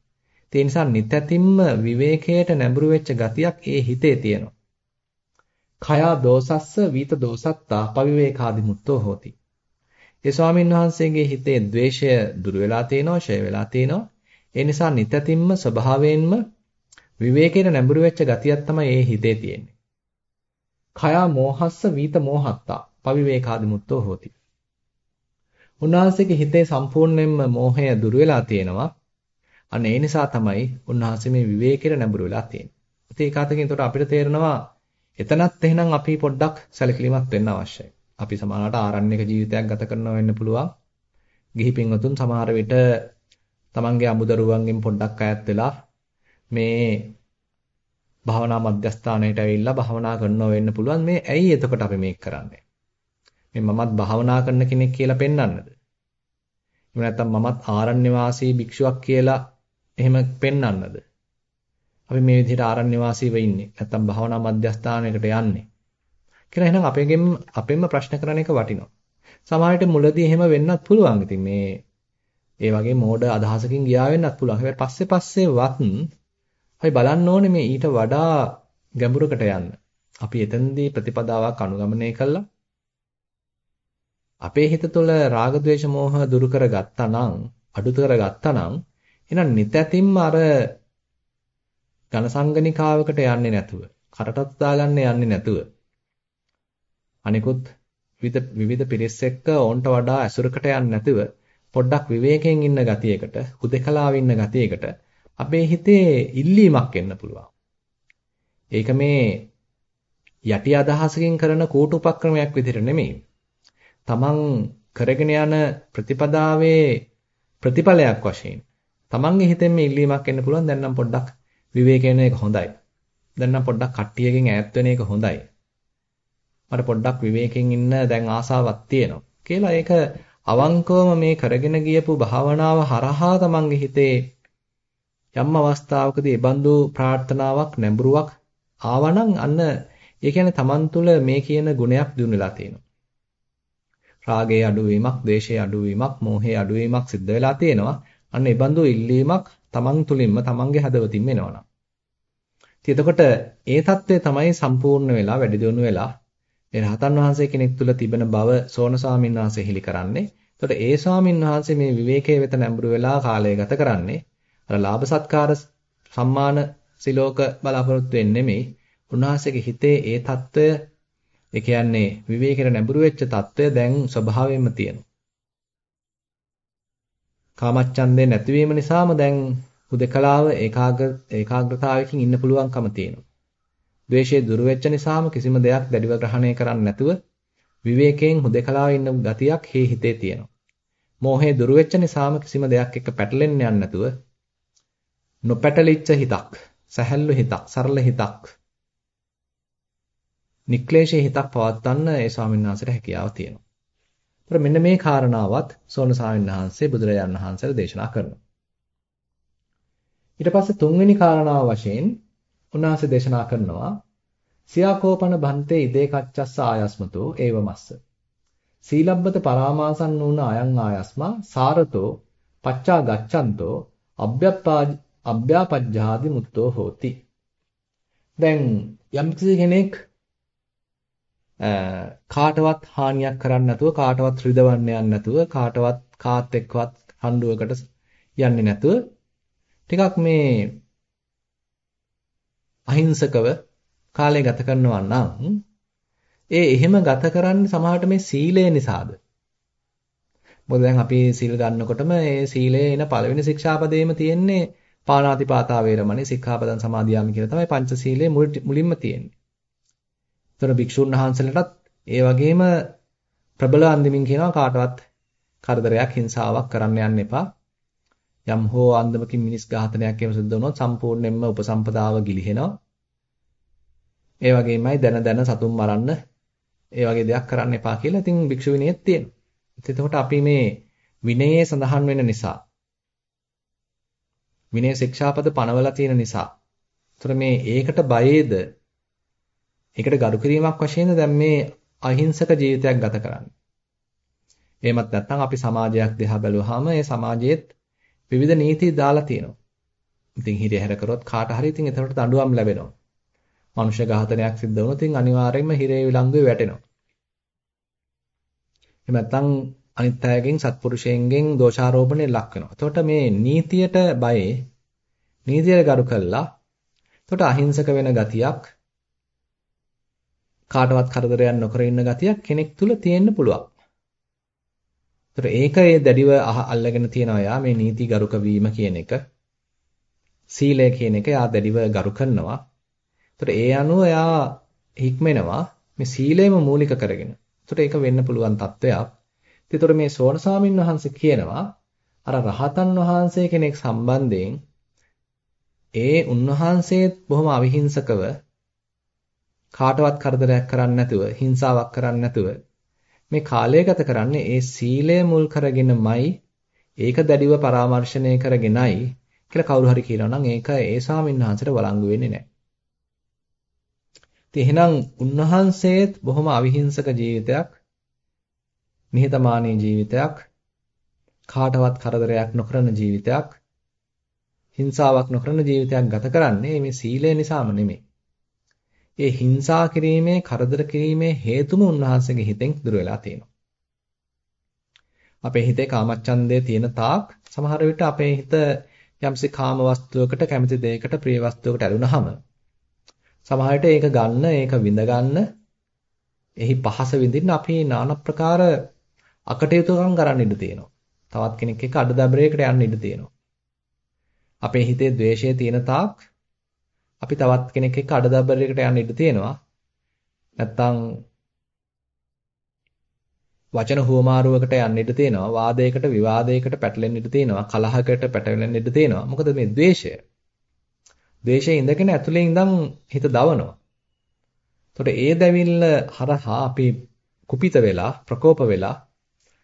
ඒ නිසා නිතැතිම්ම විවේකයට නැඹුරු වෙච්ච ගතියක් ඒ හිතේ තියෙනවා. කයා දෝසස්ස වීත දෝසත්තා පවිවේකාදිමුත්තෝ හෝති. ඒ ස්වාමීන් වහන්සේගේ හිතේ द्वේෂය දුර වෙලා තියෙනවා, ෂය වෙලා තියෙනවා. ඒ නිසා නිතැතිම්ම ස්වභාවයෙන්ම විවේකයට නැඹුරු වෙච්ච ගතියක් තමයි ඒ හිතේ තියෙන්නේ. කයා මෝහස්ස වීත මෝහත්තා පවිවේකාදිමුත්තෝ හෝති. උන්වහන්සේගේ හිතේ සම්පූර්ණයෙන්ම මෝහය දුර වෙලා තියෙනවා. අන්න ඒ නිසා තමයි උන්වහන්සේ මේ විවේකයට නැඹුරු වෙලා තියෙන්නේ. ඉතින් ඒක අතකින් ඒතකොට අපිට තේරෙනවා එතනත් එහෙනම් අපි පොඩ්ඩක් සැලකිලිමත් වෙන්න අවශ්‍යයි. අපි සමහරවිට ආරණ්‍යක ජීවිතයක් ගත කරනවා වෙන්න පුළුවන්. ගිහි පින්වතුන් සමහර විට තමන්ගේ අමුදරුවන්ගෙන් පොඩ්ඩක් ඈත් වෙලා මේ භාවනා මධ්‍යස්ථානයට ඇවිල්ලා භාවනා කරනවා වෙන්න පුළුවන්. මේ ඇයි එතකොට අපි මේක කරන්නේ? මේ මමත් භාවනා කරන කෙනෙක් කියලා පෙන්වන්නද? එහෙම නැත්නම් මමත් ආරණ්‍ය වාසී භික්ෂුවක් කියලා එහෙම පෙන්වන්නද? අපි මේ විදිහට ආරණ්‍ය වාසීව ඉන්නේ. නැත්නම් භාවනා මධ්‍යස්ථානයකට යන්නේ. කියලා එහෙනම් අපේගෙන් අපෙන්ම ප්‍රශ්න කරන එක වටිනවා. සමහරවිට මුලදී එහෙම වෙන්නත් පුළුවන්. ඉතින් මේ ඒ වගේ මෝඩ අදහසකින් ගියා වෙන්නත් පුළුවන්. හැබැයි පස්සේ පස්සේ වත් අපි බලන්න ඕනේ මේ ඊට වඩා ගැඹුරකට යන්න. අපි එතනදී ප්‍රතිපදාවක් අනුගමනය කළා. අපේ හිත තුළ රාග ద్వේෂ මෝහ දුරු කරගත්තා නම්, අඩු කරගත්තා නම්, එහෙනම් නිතැතින්ම අර ඝනසංගනිකාවකට යන්නේ නැතුව, කරටත් දාගන්න යන්නේ නැතුව අනිකුත් විවිධ විවිධ පිරිස් එක්ක ඕන්ට වඩා ඇසුරකට යන්නේ නැතුව පොඩ්ඩක් විවේකයෙන් ඉන්න ගතියකට, හුදකලාව ඉන්න ගතියකට අපේ හිතේ ඉල්ලීමක් එන්න පුළුවන්. ඒක මේ යටි අදහසකින් කරන කූට උපක්‍රමයක් විදිහට නෙමෙයි. තමන් කරගෙන යන ප්‍රතිපදාවේ ප්‍රතිඵලයක් වශයෙන් තමන්ගේ හිතෙන් මේ ඉල්ලීමක් එන්න පුළුවන් දැන් නම් පොඩ්ඩක් විවේකයෙන් එක හොඳයි. දැන් නම් පොඩ්ඩක් කට්ටියකින් ඈත් වෙන එක හොඳයි. මට පොඩ්ඩක් විවේකයෙන් ඉන්න දැන් ආසාවක් තියෙනවා. කියලා ඒක අවංකවම මේ කරගෙන ගියපු භාවනාව හරහා තමන්ගේ හිතේ යම් අවස්ථාවකදී ඒබඳු ප්‍රාර්ථනාවක් නැඹුරුවක් ආවනම් අන්න ඒ කියන්නේ තමන් තුළ මේ කියන ගුණයක් දිනු වෙලා තියෙනවා. රාගයේ අඩුවීමක්, ද්වේෂයේ අඩුවීමක්, මෝහයේ අඩුවීමක් සිද්ධ වෙලා තියෙනවා. අන්න ඒබඳු ඉල්ලීමක් තමන් තුළින්ම තමන්ගේ හදවතින්ම එනවනම්. ඉතින් එතකොට ඒ தත්ත්වය තමයි සම්පූර්ණ වෙලා වැඩි දියුණු වෙලා මේ රහතන් වහන්සේ කෙනෙක් තුළ තිබෙන බව සෝන ස්වාමීන් වහන්සේ හිලි කරන්නේ. එතකොට ඒ ස්වාමීන් වහන්සේ මේ විවේකයේ වෙත නැඹුරු වෙලා කාලය ගත කරන්නේ අර ලාභ සත්කාර සම්මාන සිලෝක බලාපොරොත්තු වෙන්නේ නෙමෙයි. උන්වහන්සේගේ හිතේ ඒ தත්ත්වය ඒ කියන්නේ විවේකයට නැඹුරු වෙච්ච தත්ත්වය දැන් ස්වභාවයෙන්ම තියෙනවා. කාමච්ඡන්දේ නැතිවීම නිසාම දැන් හුදකලාව ඒකාග්‍ර ඒකාග්‍රතාවයකින් ඉන්න පුළුවන්කම තියෙනවා. ද්වේෂය දුරු වෙච්ච නිසාම කිසිම දෙයක් දැඩිව ග්‍රහණය කරන්නේ නැතුව විවේකයෙන් හුදකලාව ඉන්න ගතියක් හේ හිතේ තියෙනවා. මෝහය දුරු වෙච්ච නිසාම කිසිම දෙයක් එක්ක පැටලෙන්න යන්නේ නැතුව නොපැටලිච්ච හිතක්, සැහැල්ලු හිතක්, සරල හිතක්, නික්ලේශී හිතක් පවත්වන්න ඒ ස්වාමීන් වහන්සේට හැකියාව තියෙනවා. ඒතර මෙන්න මේ කාරණාවත් සෝන ස්වාමීන් වහන්සේ බුදුරජාණන් වහන්සේට දේශනා කරනවා. ඊට පස්සේ තුන්වෙනි කාරණාව වශයෙන් උන්වහන්සේ දේශනා කරනවා සියාකෝපන බන්තේ ඉදේ කච්චස්ස ආයස්මතෝ ඒවමස්ස සීලබ්බත පරාමාසන් වුණ අයං ආයස්මා සාරතෝ පච්චා ගච්ඡන්තෝ අභ්‍යාපජ්ජාදි මුත්තෝ හෝති දැන් යම්කිසි කෙනෙක් කාටවත් හානියක් කරන්න නැතුව කාටවත් රිදවන්න යන්නේ නැතුව කාටවත් කාත් එක්කවත් හඬුවකට යන්නේ නැතුව ටිකක් මේ අහිංසකව කාලය ගත කරනවා නම් ඒ එහෙම ගත කරන්නේ සමහරට මේ සීලය නිසාද? මොකද දැන් අපි සීල් ගන්නකොටම ඒ සීලයේ එන පළවෙනි ශික්ෂාපදේම තියෙන්නේ පාණාතිපාතා වේරමණී සික්ඛාපදං සමාදියාමි කියලා තමයි පංචශීලයේ මුලින්ම තියෙන්නේ. ඒතර භික්ෂුන් වහන්සේලටත් ඒ වගේම ප්‍රබල අන්දමින් කියනවා කාටවත් කරදරයක් හිංසාවක් කරන්න යන්න එපා. යම් හෝ අන්දමකින් මිනිස් ඝාතනයක් එහෙම සිද්ධ වුණොත් සම්පූර්ණයෙන්ම උපසම්පදාව ගිලිහෙනවා. ඒ වගේමයි දන දන සතුන් මරන්න ඒ වගේ දෙයක් කරන්න එපා කියලා ඉතින් භික්ෂු විනයෙත් තියෙනවා. එතකොට අපි මේ විනයේ සඳහන් වෙන නිසා විනය ශික්ෂාපද පනවලා තියෙන නිසා. ඒතර මේ ඒකට බයේද ඒකට ගරු කිරීමක් වශයෙන් දැන් මේ අහිංසක ජීවිතයක් ගත කරන්නේ. එහෙමත් නැත්නම් අපි සමාජයක් දිහා බැලුවාම ඒ සමාජයේත් විවිධ නීති දාලා තියෙනවා. ඉතින් හිරිහැර කරොත් කාට හරි ඉතින් එතකොට දඬුවම් ලැබෙනවා. මනුෂ්‍ය ඝාතනයක් සිද්ධ වුණොත් ඉතින් අනිවාර්යයෙන්ම හිරේ විලංගුවේ වැටෙනවා. එහෙම නැත්නම් අනිත් අයගෙන් සත්පුරුෂයෙන්ගෙන් දෝෂාරෝපණය ලක් වෙනවා. එතකොට මේ නීතියට බයේ නීතියට ගරු කළා. එතකොට අහිංසක වෙන ගතියක් කාටවත් කරදරයක් නොකර ඉන්න ගතියක් කෙනෙක් තුල තියෙන්න පුළුවන්. ඒතර ඒක ඒ දැඩිව අල්ලගෙන තියනවා යා මේ නීති ගරුක වීම කියන එක. සීලය කියන එක යා දැඩිව ගරු කරනවා. ඒතර ඒ අනුව යා හික්මෙනවා මේ සීලයම මූලික කරගෙන. ඒතර ඒක වෙන්න පුළුවන් තත්වයක්. ඒතර මේ සෝන සාමින් වහන්සේ කියනවා අර රහතන් වහන්සේ කෙනෙක් සම්බන්ධයෙන් ඒ උන්වහන්සේත් බොහොම අවිහිංසකව කාටවත් කරදරයක් කරන්නේ නැතුව හිංසාවක් කරන්නේ නැතුව මේ කාලය ගත කරන්නේ ඒ සීලය මුල් කරගෙනමයි ඒක දැඩිව පරාමර්ශණය කරගෙනයි කියලා කවුරු හරි කියනවා නම් ඒක ඒ ස්වාමීන් වහන්සේට වළංගු වෙන්නේ නැහැ. ඉතින් එහෙනම් උන්වහන්සේත් බොහොම අවිහිංසක ජීවිතයක් නිහතමානී ජීවිතයක් කාටවත් කරදරයක් නොකරන ජීවිතයක් හිංසාවක් නොකරන ජීවිතයක් ගත කරන්නේ මේ සීලය නිසාම නෙමෙයි. ඒ හිංසා කිරීමේ කරදර කිරීමේ හේතුම උන්වහන්සේගේ හිතෙන් දුර වෙලා තියෙනවා. අපේ හිතේ කාමච්ඡන්දය තියෙන තාක් සමහර විට අපේ හිත යම්සි කාම වස්තුවකට කැමති දෙයකට ප්‍රිය වස්තුවකට ඇලුනහම සමහරට ඒක ගන්න ඒක විඳ ගන්න එහි පහස විඳින්න අපි নানা ප්‍රකාර අකටයුතුකම් කරන්න ඉඩ තියෙනවා. තවත් කෙනෙක් එක්ක අඩදබරයකට යන්න ඉඩ තියෙනවා. අපේ හිතේ ද්වේෂය තියෙන තාක් අපි තවත් කෙනෙක් එක්ක අඩදබරයකට යන්න ඉඩ තියෙනවා. නැත්තම් වචන හුවමාරුවකට යන්න ඉඩ තියෙනවා. වාදයකට විවාදයකට පැටලෙන්න ඉඩ තියෙනවා. කලහකට පැටලෙන්න ඉඩ තියෙනවා. මොකද මේ द्वේෂය. द्वේෂයේ ඉඳගෙන ඇතුලේ ඉඳන් හිත දවනවා. එතකොට ඒ දැවිල්ල හරහා අපි කුපිත වෙලා ප්‍රකෝප වෙලා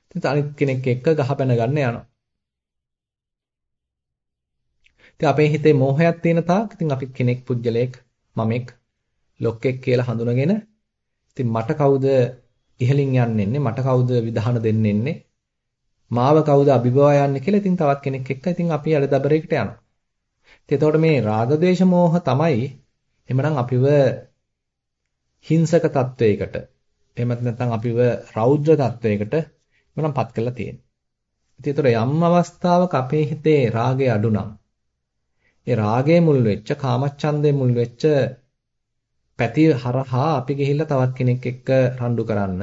ඉතින් අනිත් කෙනෙක් එක්ක ගහ පැන ගන්න යනවා. ඉතින් අපේ හිතේ මෝහයක් තියෙන තාක් ඉතින් අපි කෙනෙක් පුජ්‍යලයක් මමෙක් ලොක්ෙක් කියලා හඳුනගෙන ඉතින් මට කවුද ඉහලින් යන්නේ මට කවුද විධාන දෙන්නේ මාව කවුද අභිභවා යන්නේ කියලා ඉතින් තවත් කෙනෙක් එක්ක ඉතින් අපි අර දබරයකට යනවා. ඉතින් එතකොට මේ රාග දේශ මෝහ තමයි එhmenan අපිව හිංසක තත්වයකට එහෙමත් නැත්නම් අපිව රෞද්‍ර තත්වයකට එhmenan පත් කරලා තියෙන්නේ. ඉතින් ඒතර යම් අවස්ථාවක අපේ හිතේ රාගය අඩු නම් ඒ රාගයේ මුල් වෙච්ච, කාමච්ඡන්දයේ මුල් වෙච්ච පැති හරහා අපි ගිහිල්ලා තවත් කෙනෙක් එක්ක රණ්ඩු කරන්න,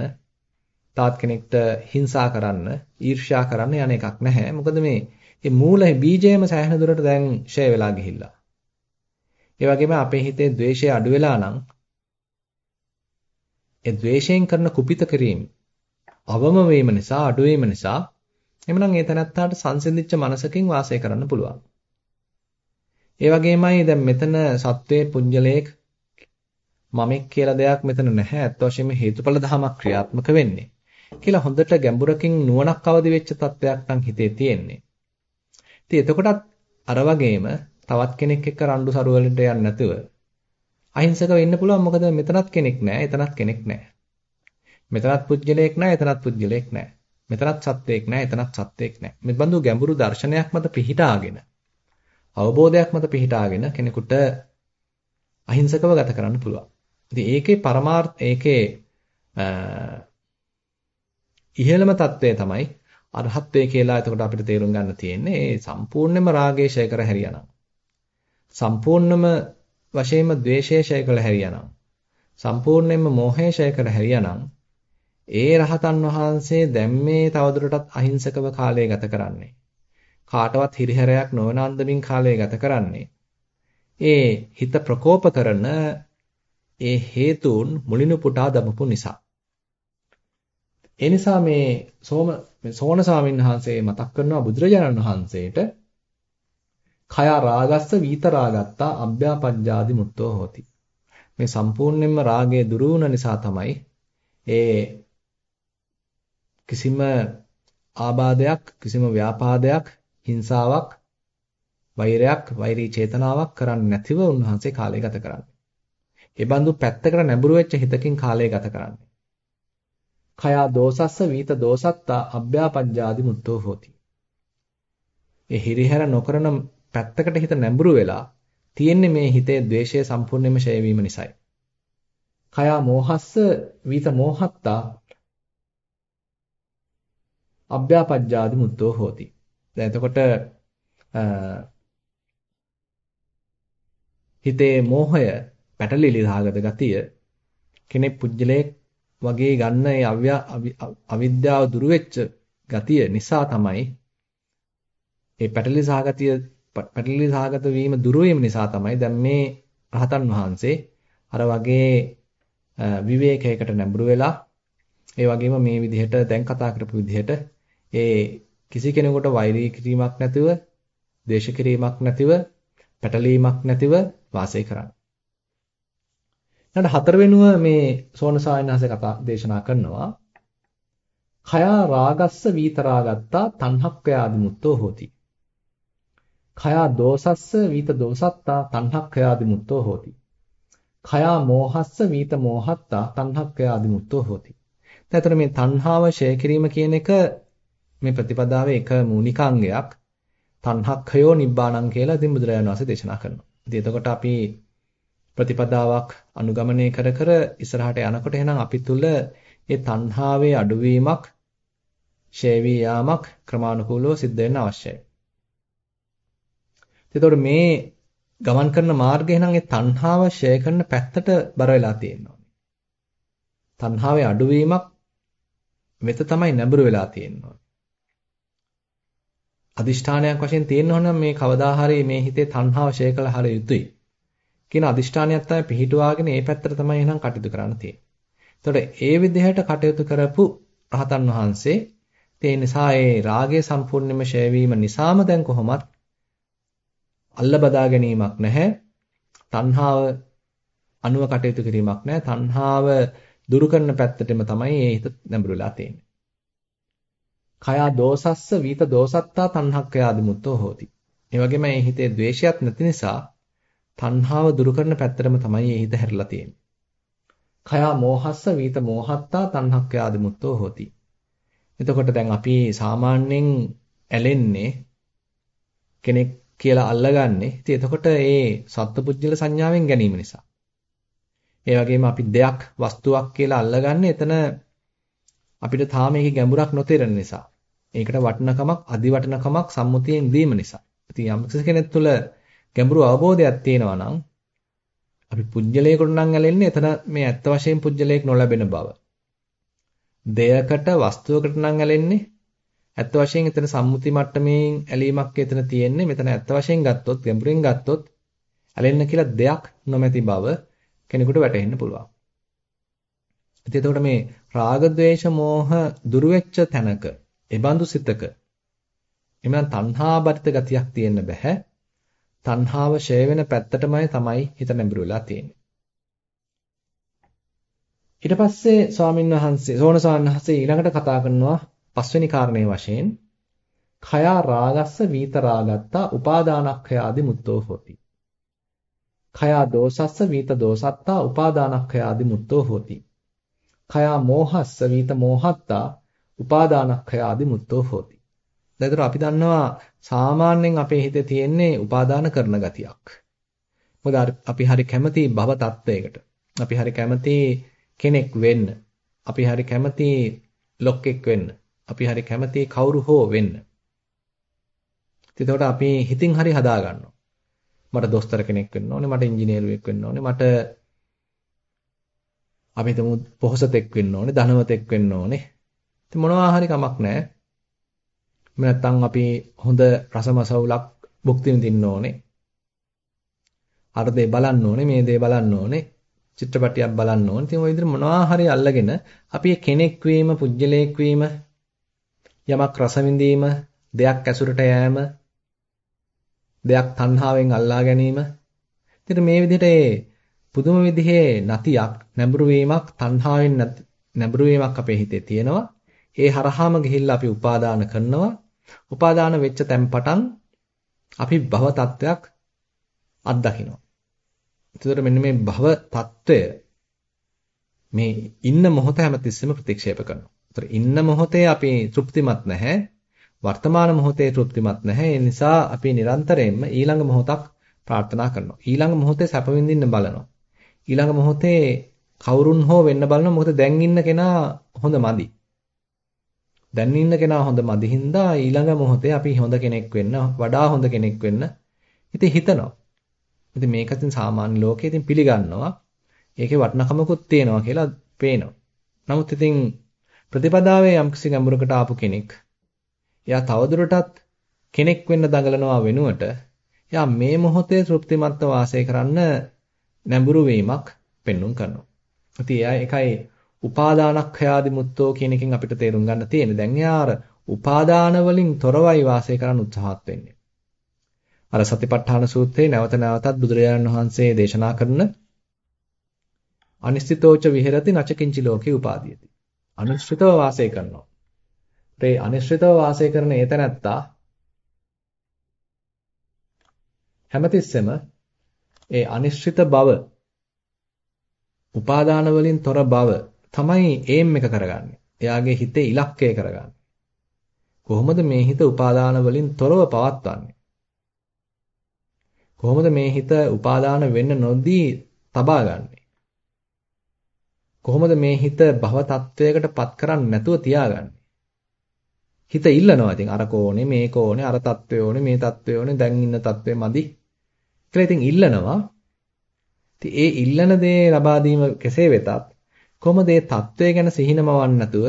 තවත් කෙනෙක්ට හිංසා කරන්න, ඊර්ෂ්‍යා කරන්න යන එකක් නැහැ. මොකද මේ මේ මූල බීජයම සෑහෙන දුරට දැන් ෂය වෙලා ගිහිල්ලා. ඒ වගේම අපේ හිතේ द्वේෂය අඩු වෙලා නම් ඒ द्वේෂයෙන් කරන කුපිත කිරීම අවම වීම නිසා අඩු වීම නිසා එමනම් ඒ තනත්තාට සංසිඳිච්ච මනසකින් වාසය කරන්න පුළුවන්. ඒ වගේමයි දැන් මෙතන සත්වයේ පුඤ්ජලයක මමෙක් කියලා දෙයක් මෙතන නැහැ. අත් වශයෙන්ම හේතුඵල ධමයක් ක්‍රියාත්මක වෙන්නේ. කියලා හොඳට ගැඹුරකින් නුවණක් අවදි වෙච්ච තත්වයක් නම් හිතේ තියෙන්නේ. ඉතින් එතකොටත් අර වගේම තවත් කෙනෙක් එක්ක රණ්ඩු සරුවලට යන්නේ නැතුව අහිංසක වෙන්න පුළුවන් මොකද මෙතනත් කෙනෙක් නැහැ එතනත් කෙනෙක් නැහැ. මෙතනත් පුජ්‍යලයක් නැහැ එතනත් පුජ්‍යලයක් නැහැ. මෙතනත් සත්වයක් නැහැ එතනත් සත්වයක් නැහැ. මේ බඳු ගැඹුරු දර්ශනයක් මත පිහිටාගෙන අවබෝධයක් මත පිහිටාගෙන කෙනෙකුට අහිංසකව ගත කරන්න පුළුවන්. ඉතින් ඒකේ පරමාර්ථ ඒකේ ඉහළම தත්වය තමයි අරහත්ත්වය කියලා එතකොට අපිට තේරුම් ගන්න තියෙන්නේ ඒ සම්පූර්ණයෙන්ම රාගය ඡය කර හැරියානම්. සම්පූර්ණම වශයෙන්ම ද්වේෂය ඡය කළ හැරියානම්. සම්පූර්ණයෙන්ම මෝහය ඡය කර හැරියානම් ඒ රහතන් වහන්සේ දැන් මේ තවදුරටත් අහිංසකව කාලය ගත කරන්නේ. කාටවත් හිරිහැරයක් නොවන අන්දමින් කාලය ගත කරන්නේ. ඒ හිත ප්‍රකෝප කරන ඒ හේතුන් මුලිනු පුටා දමපු නිසා. ඒ නිසා මේ සෝම සෝන ස්වාමීන් වහන්සේ මතක් කරනවා බුදුරජාණන් වහන්සේට කය රාගස්ස වීත රාගත්තා අභ්‍යාපජ්ජාදි මුත්තෝ හෝති. මේ සම්පූර්ණයෙන්ම රාගය දුරු නිසා තමයි ඒ කිසිම ආබාධයක් කිසිම ව්‍යාපාදයක් හිංසාවක් වෛරයක් වෛරී චේතනාවක් කරන්නේ නැතිව උන්වහන්සේ කාලය ගත කරන්නේ. ඒ බඳු පැත්තකට නැඹුරු වෙච්ච හිතකින් කාලය ගත කරන්නේ. කයා දෝසස්ස වීත දෝසත්තා අභ්‍යාපජ්ජාදි මුත්තෝ හෝති. ඒ හිරිහැර නොකරන පැත්තකට හිත නැඹුරු වෙලා තියෙන්නේ මේ හිතේ द्वේෂය සම්පූර්ණයෙන්ම ෂය වීම නිසායි. කයා මෝහස්ස වීත මෝහත්තා අභ්‍යාපජ්ජාදි මුත්තෝ හෝති. දැන් එතකොට හිතේ මෝහය පැටලිලි සහගත ගතිය කෙනෙක් පුජ්‍යලයක් වගේ ගන්න ඒ අවිද්‍යාව දුරු වෙච්ච ගතිය නිසා තමයි ඒ පැටලි සහගතිය පැටලි සහගත වීම දුරු වීම නිසා තමයි දැන් මේ රහතන් වහන්සේ අර වගේ විවේකයකට නැඹුරු වෙලා ඒ වගේම මේ විදිහට දැන් කතා කරපු විදිහට ඒ කිසි කෙනෙකුට වෛරී කිරීමක් නැතිව, ද්වේෂ කිරීමක් නැතිව, පැටලීමක් නැතිව වාසය කරන්න. ඊට හතරවෙනුව මේ සෝනසායනහස කතා දේශනා කරනවා. khaya ragassa vitaragatta tanhakkaya muttෝ hoti. khaya dosassa vita dosatta tanhakkaya muttoo hoti. khaya mohassa vita mohatta tanhakkaya muttoo hoti. දැන් මේ තණ්හාව ෂය කිරීම කියන එක මේ ප්‍රතිපදාවේ එක මූලිකාංගයක් තණ්හක්ඛයෝ නිබ්බාණං කියලා ඉතින් බුදුරජාණන් වහන්සේ දේශනා කරනවා. ඉතින් එතකොට අපි ප්‍රතිපදාවක් අනුගමනය කර කර ඉස්සරහට යනකොට එහෙනම් අපි තුල ඒ තණ්හාවේ අඩුවීමක් ෂේවී යාමක් ක්‍රමානුකූලව සිද්ධ වෙන්න අවශ්‍යයි. එතකොට මේ ගමන් කරන මාර්ගය නම් ඒ තණ්හාව ෂය කරන පැත්තට බර වෙලා තියෙනවා. තණ්හාවේ අඩුවීමක් වෙත තමයි නැඹුරු වෙලා තියෙනවා. අදිෂ්ඨානයක් වශයෙන් තියෙනවනම් මේ කවදා හරි මේ හිතේ තණ්හාව ෂය කළ හර යුතුයි. කියන අදිෂ්ඨානයක් තමයි පිහිටුවාගෙන ඒ පැත්තට තමයි එහෙනම් කටයුතු කරන්න තියෙන්නේ. එතකොට ඒ විදිහට කටයුතු කරපු රහතන් වහන්සේ ඒ නිසා ඒ රාගය සම්පූර්ණයෙන්ම ෂය වීම නිසාම දැන් කොහොමත් අල්ල බදා ගැනීමක් නැහැ. තණ්හාව අනුව කටයුතු කිරීමක් නැහැ. තණ්හාව දුරු කරන පැත්තටම තමයි මේ හිත නැඹුරුලා තියෙන්නේ. කයා දෝසස්ස වීත දෝසත්තා තණ්හක්ඛයාදි මුත්තෝ හෝති. ඒ වගේම මේ හිතේ ද්වේෂයක් නැති නිසා තණ්හාව දුරු කරන පැත්තටම තමයි මේ හිත හැරිලා තියෙන්නේ. කයා මෝහස්ස වීත මෝහත්තා තණ්හක්ඛයාදි මුත්තෝ හෝති. එතකොට දැන් අපි සාමාන්‍යයෙන් ඇලෙන්නේ කෙනෙක් කියලා අල්ලගන්නේ. ඉතින් එතකොට ඒ සත්පුජ්‍යල සංඥාවෙන් ගැනීම නිසා. ඒ වගේම අපි දෙයක් වස්තුවක් කියලා අල්ලගන්නේ එතන අපිට තාම ඒකේ ගැඹුරක් නොතේරෙන නිසා. ඒකට වටිනකමක් අදි වටිනකමක් සම්මුතියෙන් දීම නිසා. ඉතින් යම් කෙනෙක් තුළ ගැඹුරු අවබෝධයක් තියෙනවා නම් අපි පුජ්‍යලයකට නම් ඇලෙන්නේ එතන මේ ඇත්ත වශයෙන් පුජ්‍යලයක් නොලැබෙන බව. දෙයකට වස්තුවකට නම් ඇලෙන්නේ ඇත්ත වශයෙන් එතන සම්මුති මට්ටමින් ඇලීමක් එතන තියෙන්නේ මෙතන ඇත්ත වශයෙන් ගත්තොත් ගැඹුරින් ගත්තොත් ඇලෙන්න කියලා දෙයක් නොමැති බව කෙනෙකුට වැටහෙන්න පුළුවන්. ඉතින් එතකොට මේ රාග ద్వේෂ මෝහ දුරු වෙච්ච තැනක එබඳු සිතක එමනම් තණ්හා බරිත ගතියක් තියෙන්න බෑ. තණ්හාව ෂය වෙන පැත්තටමයි තමයි හිත නැඹුරු වෙලා තියෙන්නේ. ඊට පස්සේ ස්වාමින් වහන්සේ සෝණ ස්වාමීන් වහන්සේ ඊළඟට කතා කරනවා පස්වෙනි කාරණේ වශයෙන් khයා රාගස්ස වීත රාගත්තා උපාදානක්ඛයාදි මුත්තෝ හොති. khයා දෝසස්ස වීත දෝසත්තා උපාදානක්ඛයාදි මුත්තෝ හොති. khයා මෝහස්ස වීත මෝහත්තා උපාදානක්ඛයාදි මුත්තෝ හොති. දැන් අපි දන්නවා සාමාන්‍යයෙන් අපේ හිතේ තියෙන්නේ උපාදාන කරන ගතියක්. මොකද අපි හරි කැමති භව තත්වයකට. අපි හරි කැමති කෙනෙක් වෙන්න. අපි හරි කැමති ලොක්ෙක් වෙන්න. අපි හරි කැමති කවුරු හෝ වෙන්න. එතකොට අපි හිතින් හරි හදා ගන්නවා. මට දොස්තර කෙනෙක් වෙන්න ඕනේ, මට ඉංජිනේරුවෙක් වෙන්න ඕනේ, මට අපි හිතමු පොහොසතෙක් වෙන්න ඕනේ, ධනවතෙක් වෙන්න ඕනේ. ඉතින් මොනවා හරි කමක් නැහැ. නැත්තම් අපි හොඳ රසමසවුලක් භුක්ති විඳින්න ඕනේ. අර දේ බලන්න ඕනේ, මේ දේ බලන්න ඕනේ. චිත්‍රපටියක් බලන්න ඕනේ. ඉතින් ওই විදිහට මොනවා හරි අල්ලගෙන අපි කෙනෙක් වීම, පුජ්‍යලයක් වීම, යමක් රස විඳීම, දෙයක් ඇසුරට යෑම, දෙයක් තණ්හාවෙන් අල්ලා ගැනීම. ඉතින් මේ විදිහට පුදුම විදිහේ නතියක්, නැඹුරු වීමක්, තණ්හාවෙන් නැඹුරු වීමක් අපේ හිතේ තියෙනවා. ඒ හරහාම ගිහිල්ලා අපි උපාදාන කරනවා. උපාදාන වෙච්ච තැන් පටන් අපි භව තත්වයක් අත්දකිනවා. ඒතර මෙන්න මේ භව තත්වය මේ ඉන්න මොහොත හැමතිස්සෙම ප්‍රතික්ෂේප කරනවා. ඒතර ඉන්න මොහොතේ අපි තෘප්තිමත් නැහැ. වර්තමාන මොහොතේ තෘප්තිමත් නැහැ. ඒ නිසා අපි නිරන්තරයෙන්ම ඊළඟ මොහොතක් ප්‍රාර්ථනා කරනවා. ඊළඟ මොහොතේ සැප විඳින්න බලනවා. ඊළඟ මොහොතේ කවුරුන් හෝ වෙන්න බලනවා. මොකද දැන් ඉන්න කෙනා හොඳ මදි. දැන් ඉන්න කෙනා හොඳ මදි හින්දා ඊළඟ මොහොතේ අපි හොඳ කෙනෙක් වෙන්න, වඩා හොඳ කෙනෙක් වෙන්න ඉතින් හිතනවා. ඉතින් මේක ඉතින් සාමාන්‍ය ලෝකයේ ඉතින් පිළිගන්නවා. ඒකේ වටිනකමකුත් තියෙනවා කියලා පේනවා. නමුත් ඉතින් ප්‍රතිපදාවේ යම්කිසි ගැඹුරකට ආපු කෙනෙක් එයා තවදුරටත් කෙනෙක් වෙන්න දඟලනවා වෙනුවට එයා මේ මොහොතේ තෘප්තිමත්ව වාසය කරන්න නැඹුරු වීමක් පෙන්눔 කරනවා. ඉතින් එයා එකයි උපාදානක්ඛයාදි මුත්තෝ කියන එකෙන් අපිට තේරුම් ගන්න තියෙන්නේ. දැන් එයා අර උපාදාන වලින් තොරවයි වාසය කරන්න උත්සාහත් වෙන්නේ. අර සතිපට්ඨාන සූත්‍රයේ නැවත නැවතත් බුදුරජාණන් වහන්සේ දේශනා කරන අනිශ්චිතෝච විහෙරති නචකින්චි ලෝකේ උපාදීයති. අනිශ්චිතව වාසය කරනවා. ඒ අනිශ්චිතව වාසය කරන ඒ තැනැත්තා හැමතිස්සෙම ඒ අනිශ්චිත බව උපාදාන වලින් තොර බව තමයි ඒම් එක කරගන්නේ. එයාගේ හිතේ ඉලක්කය කරගන්නේ. කොහොමද මේ හිත උපාදාන වලින් තොරව පවත්වන්නේ? කොහොමද මේ හිත උපාදාන වෙන්න නොදී තබා ගන්නෙ? කොහොමද මේ හිත භව තත්වයකට පත් කරන්නේ නැතුව තියාගන්නේ? හිත ඉල්ලනවා ඉතින් අර කෝණේ මේ කෝණේ අර තත්වය ඕනේ මේ තත්වය ඕනේ දැන් ඉන්න තත්වය මදි කියලා ඉතින් ඉල්ලනවා. ඉතින් ඒ ඉල්ලන දේ ලබා දීම කෙසේ වෙතත් කොහොමද මේ தত্ত্বය ගැන සිහිනමවන්න නැතුව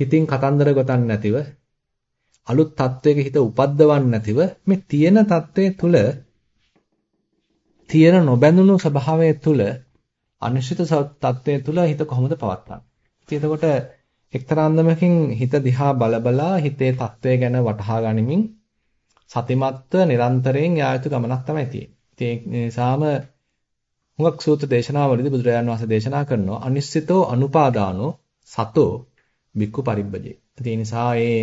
හිතින් කතන්දර ගොතන්න නැතිව අලුත් தত্ত্বයක හිත උපද්දවන්න නැතිව මේ තියෙන தত্ত্বය තුල තියෙන නොබැඳුණු ස්වභාවය තුල අනිශ්චිත தত্ত্বය තුල හිත කොහොමද පවත්වන්නේ? එතකොට එක්තරාන්දමකින් හිත දිහා බලබලා හිතේ தত্ত্বය ගැන වටහා ගනිමින් සතිමත්ව නිරන්තරයෙන් යා යුතු ගමනක් තමයි තියෙන්නේ. ඒ නිසාම හුඟක් සූත්‍ර දේශනාවලදී බුදුරජාණන් වහන්සේ දේශනා කරනවා අනිශ්චිතෝ අනුපාදානෝ සතෝ බික්කු පරිබ්බජේ. ඒ නිසා ඒ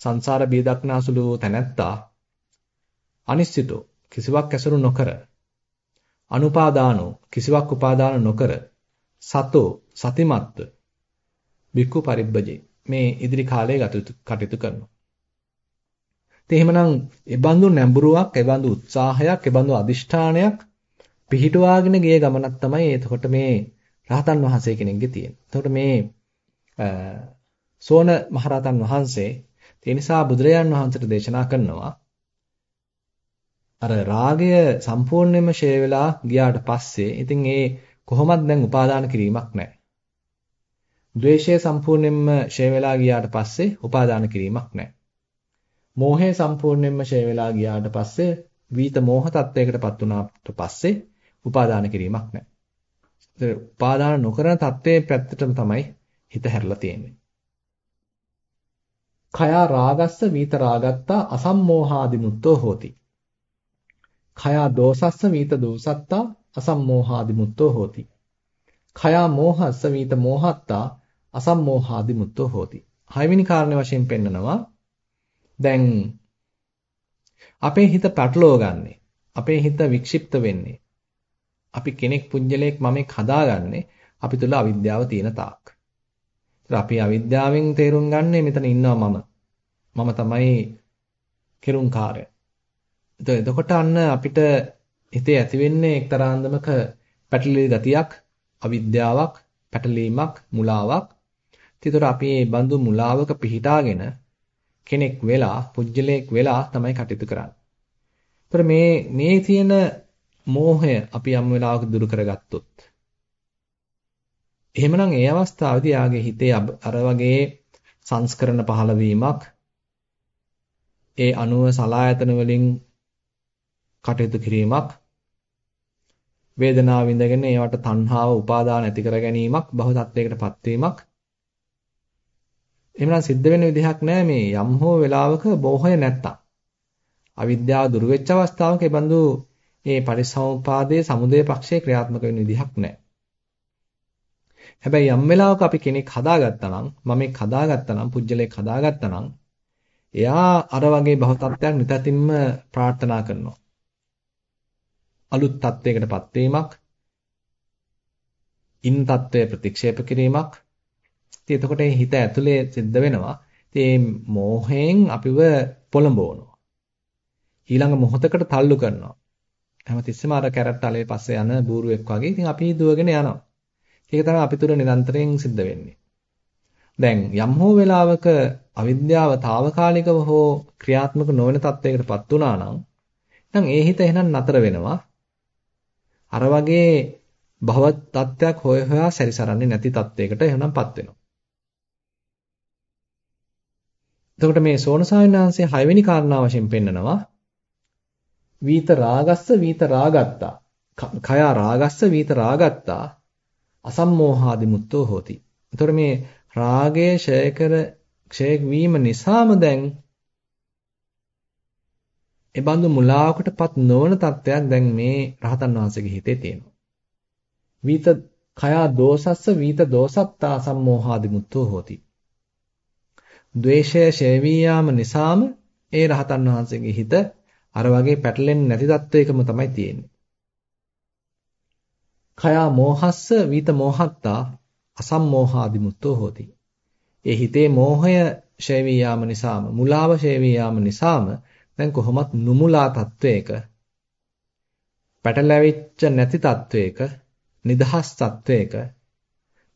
සංසාර බිය දක්නාසුළු තැනැත්තා අනිශ්චිතෝ කිසිවක් ඇසුරු නොකර අනුපාදානෝ කිසිවක් උපාදාන නොකර සතෝ සතිමත්ව බික්කු පරිබ්බජේ මේ ඉදිරි කාලයේ කටයුතු කරනවා. ඉතින් එහෙමනම් ඒබඳු නැඹුරුවක්, ඒබඳු උත්සාහයක්, ඒබඳු අදිෂ්ඨානයක් පිහිටුවාගෙන ගිය ගමනක් තමයි එතකොට මේ රහතන් වහන්සේ කෙනෙක්ගේ තියෙන්නේ. එතකොට මේ සෝන මහරහතන් වහන්සේ ඒ නිසා බුදුරජාන් වහන්සේට දේශනා කරනවා අර රාගය සම්පූර්ණයෙන්ම ෂේ වෙලා ගියාට පස්සේ ඉතින් ඒ කොහොමද දැන් උපාදාන කිරීමක් නැහැ. ද්වේෂය සම්පූර්ණයෙන්ම ෂේ වෙලා ගියාට පස්සේ උපාදාන කිරීමක් නැහැ. මෝහය සම්පූර්ණයෙන්ම ෂේ වෙලා ගියාට පස්සේ වීත මෝහ තත්වයකටපත් වුණාට පස්සේ උපාදාන කිරීමක් නැහැ. ඒ උපාදාන නොකරන තත්වයේ පැත්තටම තමයි හිත හැරලා තියෙන්නේ. කයා රාගස්ස වීත රාගත්තා අසම්මෝහාදිමුත්තෝ හෝති. කයා දෝසස්ස වීත දෝසත්තා අසම්මෝහාදිමුත්තෝ හෝති. කයා මෝහස්ස වීත මෝහත්තා අසම්මෝහාදිමුත්තෝ හෝති. හයවෙනි කාරණේ වශයෙන් පෙන්නනවා දැන් අපේ හිත පැටලව ගන්නෙ. අපේ හිත වික්ෂිප්ත වෙන්නේ. අපි කෙනෙක් පුජ්‍යලයක් මමෙක් හදාගන්නේ අපි තුල අවිද්‍යාව තියෙන තාක්. අපි අවිද්‍යාවෙන් තේරුම් ගන්නේ මෙතන ඉන්නවා මම. මම තමයි කෙරුම්කාරය. එතකොට අන්න අපිට හිතේ ඇති වෙන්නේ එක්තරා අන්දමක පැටලී ගතියක්, අවිද්‍යාවක්, පැටලීමක්, මුලාවක්. ඒතර අපි මේ බඳු මුලාවක පිහිටාගෙන කෙනෙක් වෙලා, පුජ්‍යලයක් වෙලා තමයි කටයුතු කරන්නේ. ඒතර මේ මේ තියෙන මෝහය අපි යම් වෙලාවක දුරු කරගත්තොත්. එහෙමනම් ඒ අවස්ථාවේදී යාගේ හිතේ අර වගේ සංස්කරණ පහළ වීමක් ඒ අණුව සලායතන වලින් කටයුතු කිරීමක් වේදනාව විඳගෙන ඒවට තණ්හාව උපාදාන ඇති කර ගැනීමක් බහු තත්වයකටපත් වීමක් එහෙමනම් සිද්ධ වෙන විදිහක් නැහැ මේ යම් හෝ වෙලාවක බෝහය නැත්තම්. අවිද්‍යාව දුරු වෙච්ච අවස්ථාවක ඒ බඳු මේ පරිසම්පාදයේ සමුදය පක්ෂයේ ක්‍රියාත්මක වෙන විදිහක් නැහැ හැබැයි යම් වෙලාවක අපි කෙනෙක් හදාගත්තා නම් මමෙක් හදාගත්තා නම් පුජ්‍යලයක් හදාගත්තා නම් එයා අර වගේ භව තත්ත්වයක් නිතින්ම ප්‍රාර්ථනා කරනවා. අලුත් තත්වයකටපත් වීමක්, ඉන් තත්වය ප්‍රතික්ෂේප කිරීමක්. ඉතින් එතකොට මේ හිත ඇතුලේ සිද්ධ වෙනවා. ඉතින් මේ මෝහයෙන් අපිව පොළඹවනවා. ඊළඟ මොහොතකට තල්ලු කරනවා. හැමතිස්සෙම අර කැරට් අලේ පස්සේ යන බූරුවෙක් වගේ. ඉතින් අපි දුවගෙන යනවා. ඒක තමයි අපි තුර නිරන්තරයෙන් සිද්ධ වෙන්නේ. දැන් යම් හෝ වෙලාවක අවිද්‍යාව తాවකාලිකව හෝ ක්‍රියාත්මක නොවන තත්වයකටපත් වුණා නම් නම් ඒ හිත එහෙනම් නතර වෙනවා. අර වගේ භව තත්ත්වයක් හොය හොයා සැරිසරන්නේ නැති තත්වයකට එහෙනම්පත් වෙනවා. එතකොට මේ සෝනසාවිනාංශයේ 6 වෙනි කාරණා වශයෙන් පෙන්නනවා වීත රාගස්ස වීත රාගත්තා කය රාගස්ස වීත රාගත්තා අසම්මෝහාදිමුත්තෝ හෝති. එතකොට මේ රාගය ඡය කර ක්ෂය වීම නිසාම දැන් ඒ බඳු මුලාවකටපත් නොවන තත්ත්වයක් දැන් මේ රහතන් වහන්සේගේ හිතේ තියෙනවා. වීත කයා දෝසස්ස වීත දෝසත්තා සම්මෝහාදිමුත්තෝ හෝති. ද්වේෂය ඡේවී යාම නිසාම ඒ රහතන් වහන්සේගේ හිත අර වගේ පැටලෙන්නේ නැති තත්වයකම තමයි තියෙන්නේ. කයා මෝහස්ස වීත මෝහත්තා අසම්මෝහාදිමුත්තෝ හෝති. ඒ හිතේ මෝහය ඡේවී යාම නිසාම මුලාව ඡේවී යාම නිසාම දැන් කොහොමත් නුමුලා තත්වයක පැටලැවිච්ච නැති තත්වයක නිදහස් තත්වයක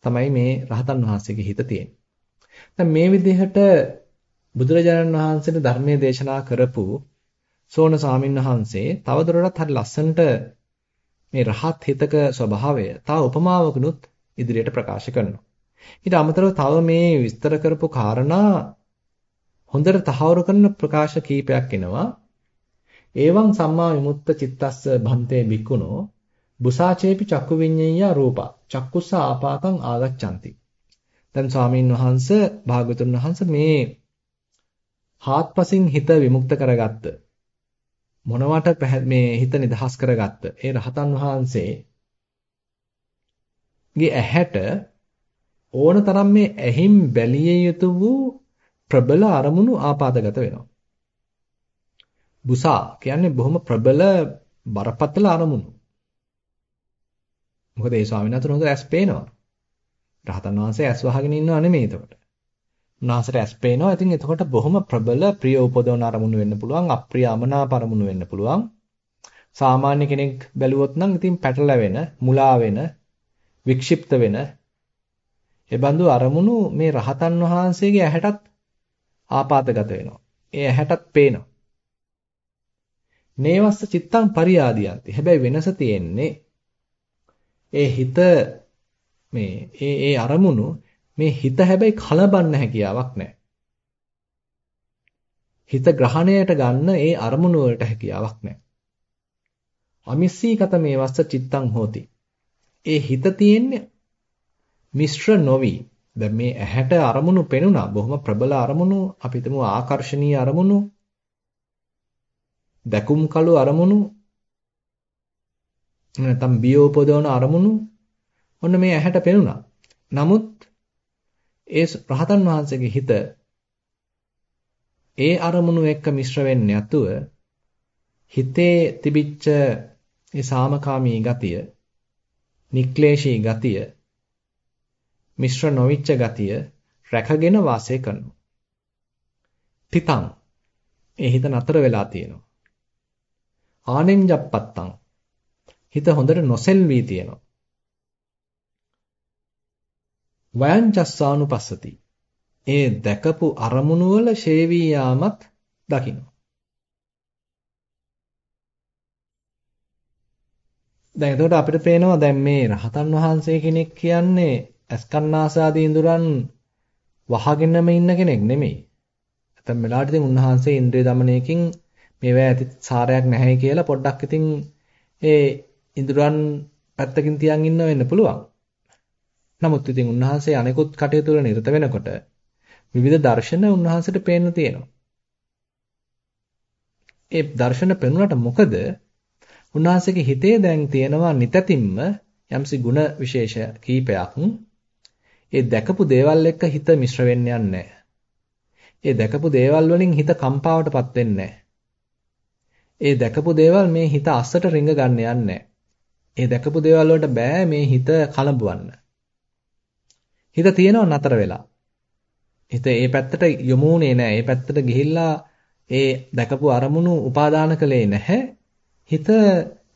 තමයි මේ රහතන් වහන්සේගේ හිත තියෙන්නේ. දැන් මේ විදිහට බුදුරජාණන් වහන්සේට ධර්මයේ දේශනා කරපු සෝන සාමින් වහන්සේ තවදුරටත් හරි ලස්සනට මේ රහත් හිතක ස්වභාවය තව උපමාවකිනුත් ඉදිරියට ප්‍රකාශ කරනවා. ඊට අමතරව තව මේ විස්තර කරපු කාරණා හොඳට තහවුරු කරන ප්‍රකාශ කීපයක් එනවා. ඒවං සම්මා විමුක්ත චිත්තස්ස භන්තේ බික්කුණෝ බුසාචේපි චක්කු විඤ්ඤය රූපා චක්කුස්ස ආපාතං ආගච්ඡanti. දැන් ස්වාමීන් වහන්ස භාගතුන් වහන්ස මේ හාත්පසින් හිත විමුක්ත කරගත්ත මොනවට මේ හිත නිදහස් කරගත්ත ඒ රහතන් වහන්සේ ගේ ඇහැට ඕන තරම් මේ ඇහිම් බැලිය යුතු වූ ප්‍රබල අරමුණු ආපාදගත වෙනවා. බුසා කියන්නේ බොහොම ප්‍රබල බරපතල අරමුණු. මොකද ඒ ස්වාමීන් වහන්සේ හොඳ ඇස් පේනවා. රහතන් වහන්සේ ඇස් වහගෙන ඉන්නව නෙමෙයි එතකොට. උන්වහන්සේට ඇස් පේනවා. ඉතින් එතකොට බොහොම ප්‍රබල ප්‍රිය උපදවන අරමුණු වෙන්න පුළුවන්, අප්‍රිය අමනාප අරමුණු වෙන්න පුළුවන්. සාමාන්‍ය කෙනෙක් බැලුවොත් නම් ඉතින් පැටලෙවෙන, මුලා වෙන, වික්ෂිප්ත වෙන ඒ බඳු අරමුණු මේ රහතන් වහන්සේගේ ඇහැටත් ආපాతගත වෙනවා. ඒ ඇහැටත් පේනවා. නේවස්ස චිත්තං පරියාදියන්ති. හැබැයි වෙනස තියෙන්නේ ඒ හිත මේ ඒ ඒ අරමුණු මේ හිත හැබැයි කලබන්න හැකියාවක් නැහැ. හිත ග්‍රහණයට ගන්න ඒ අරමුණු වලට හැකියාවක් නැහැ. අමිස්සී කත මේ වස්ස චිත්තං හෝති. ඒ හිත තියෙන්නේ මිශ්‍ර නොවි දැන් මේ ඇහැට අරමුණු පෙනුණා බොහොම ප්‍රබල අරමුණු අපි හිතමු ආකර්ශනීය අරමුණු දැකුම් කළු අරමුණු නැත්නම් බියෝපදවන අරමුණු ඔන්න මේ ඇහැට පෙනුණා නමුත් ඒ රහතන් වහන්සේගේ හිත ඒ අරමුණු එක්ක මිශ්‍ර වෙන්නේ නැතුව හිතේ තිබිච්ච ඒ සාමකාමී ගතිය, නික්ලේශී ගතිය මිශ්‍ර නොවිච්ච ගතිය රැකගෙන වාසය කරනවා. තිතං ඒ හිත නතර වෙලා තියෙනවා. ආනෙන්ජප්පත්තං හිත හොඳට නොසෙල්වී තියෙනවා. වයංජස්සානුපස්සති. ඒ දැකපු අරමුණු වල ෂේවී යාමත් දකිනවා. දැන් එතකොට අපිට පේනවා දැන් මේ රහතන් වහන්සේ කෙනෙක් කියන්නේ අස්කන්නාසාදී ඉඳුරන් වහගෙනම ඉන්න කෙනෙක් නෙමෙයි. නැත්නම් මෙලාට ඉතින් උන්වහන්සේ ඉන්ද්‍රිය দমনයකින් මේවා ඇති සාරයක් නැහැ කියලා පොඩ්ඩක් ඉතින් ඒ ඉඳුරන් පැත්තකින් තියන් ඉන්න වෙන්න පුළුවන්. නමුත් ඉතින් උන්වහන්සේ අනෙකුත් කටයුතු වල නිරත වෙනකොට විවිධ දර්ශන උන්වහන්සේට පේන්න තියෙනවා. ඒ දර්ශන පෙනුනට මොකද? උන්වහන්සේගේ හිතේ දැන් තියෙනවා නිතතිම්ම යම්සි ಗುಣ විශේෂ කීපයක්. ඒ දැකපු දේවල් එක්ක හිත මිශ්‍ර වෙන්න යන්නේ ඒ දැකපු දේවල් වලින් හිත කම්පාවටපත් වෙන්නේ ඒ දැකපු දේවල් මේ හිත අස්සට රිංග ගන්න යන්නේ ඒ දැකපු දේවල් වලට බෑ මේ හිත කලඹවන්න. හිත තියෙනව නතර වෙලා. හිත ඒ පැත්තට යොමුුනේ නෑ. ඒ පැත්තට ගිහිල්ලා ඒ දැකපු අරමුණු උපාදාන කළේ නැහැ. හිත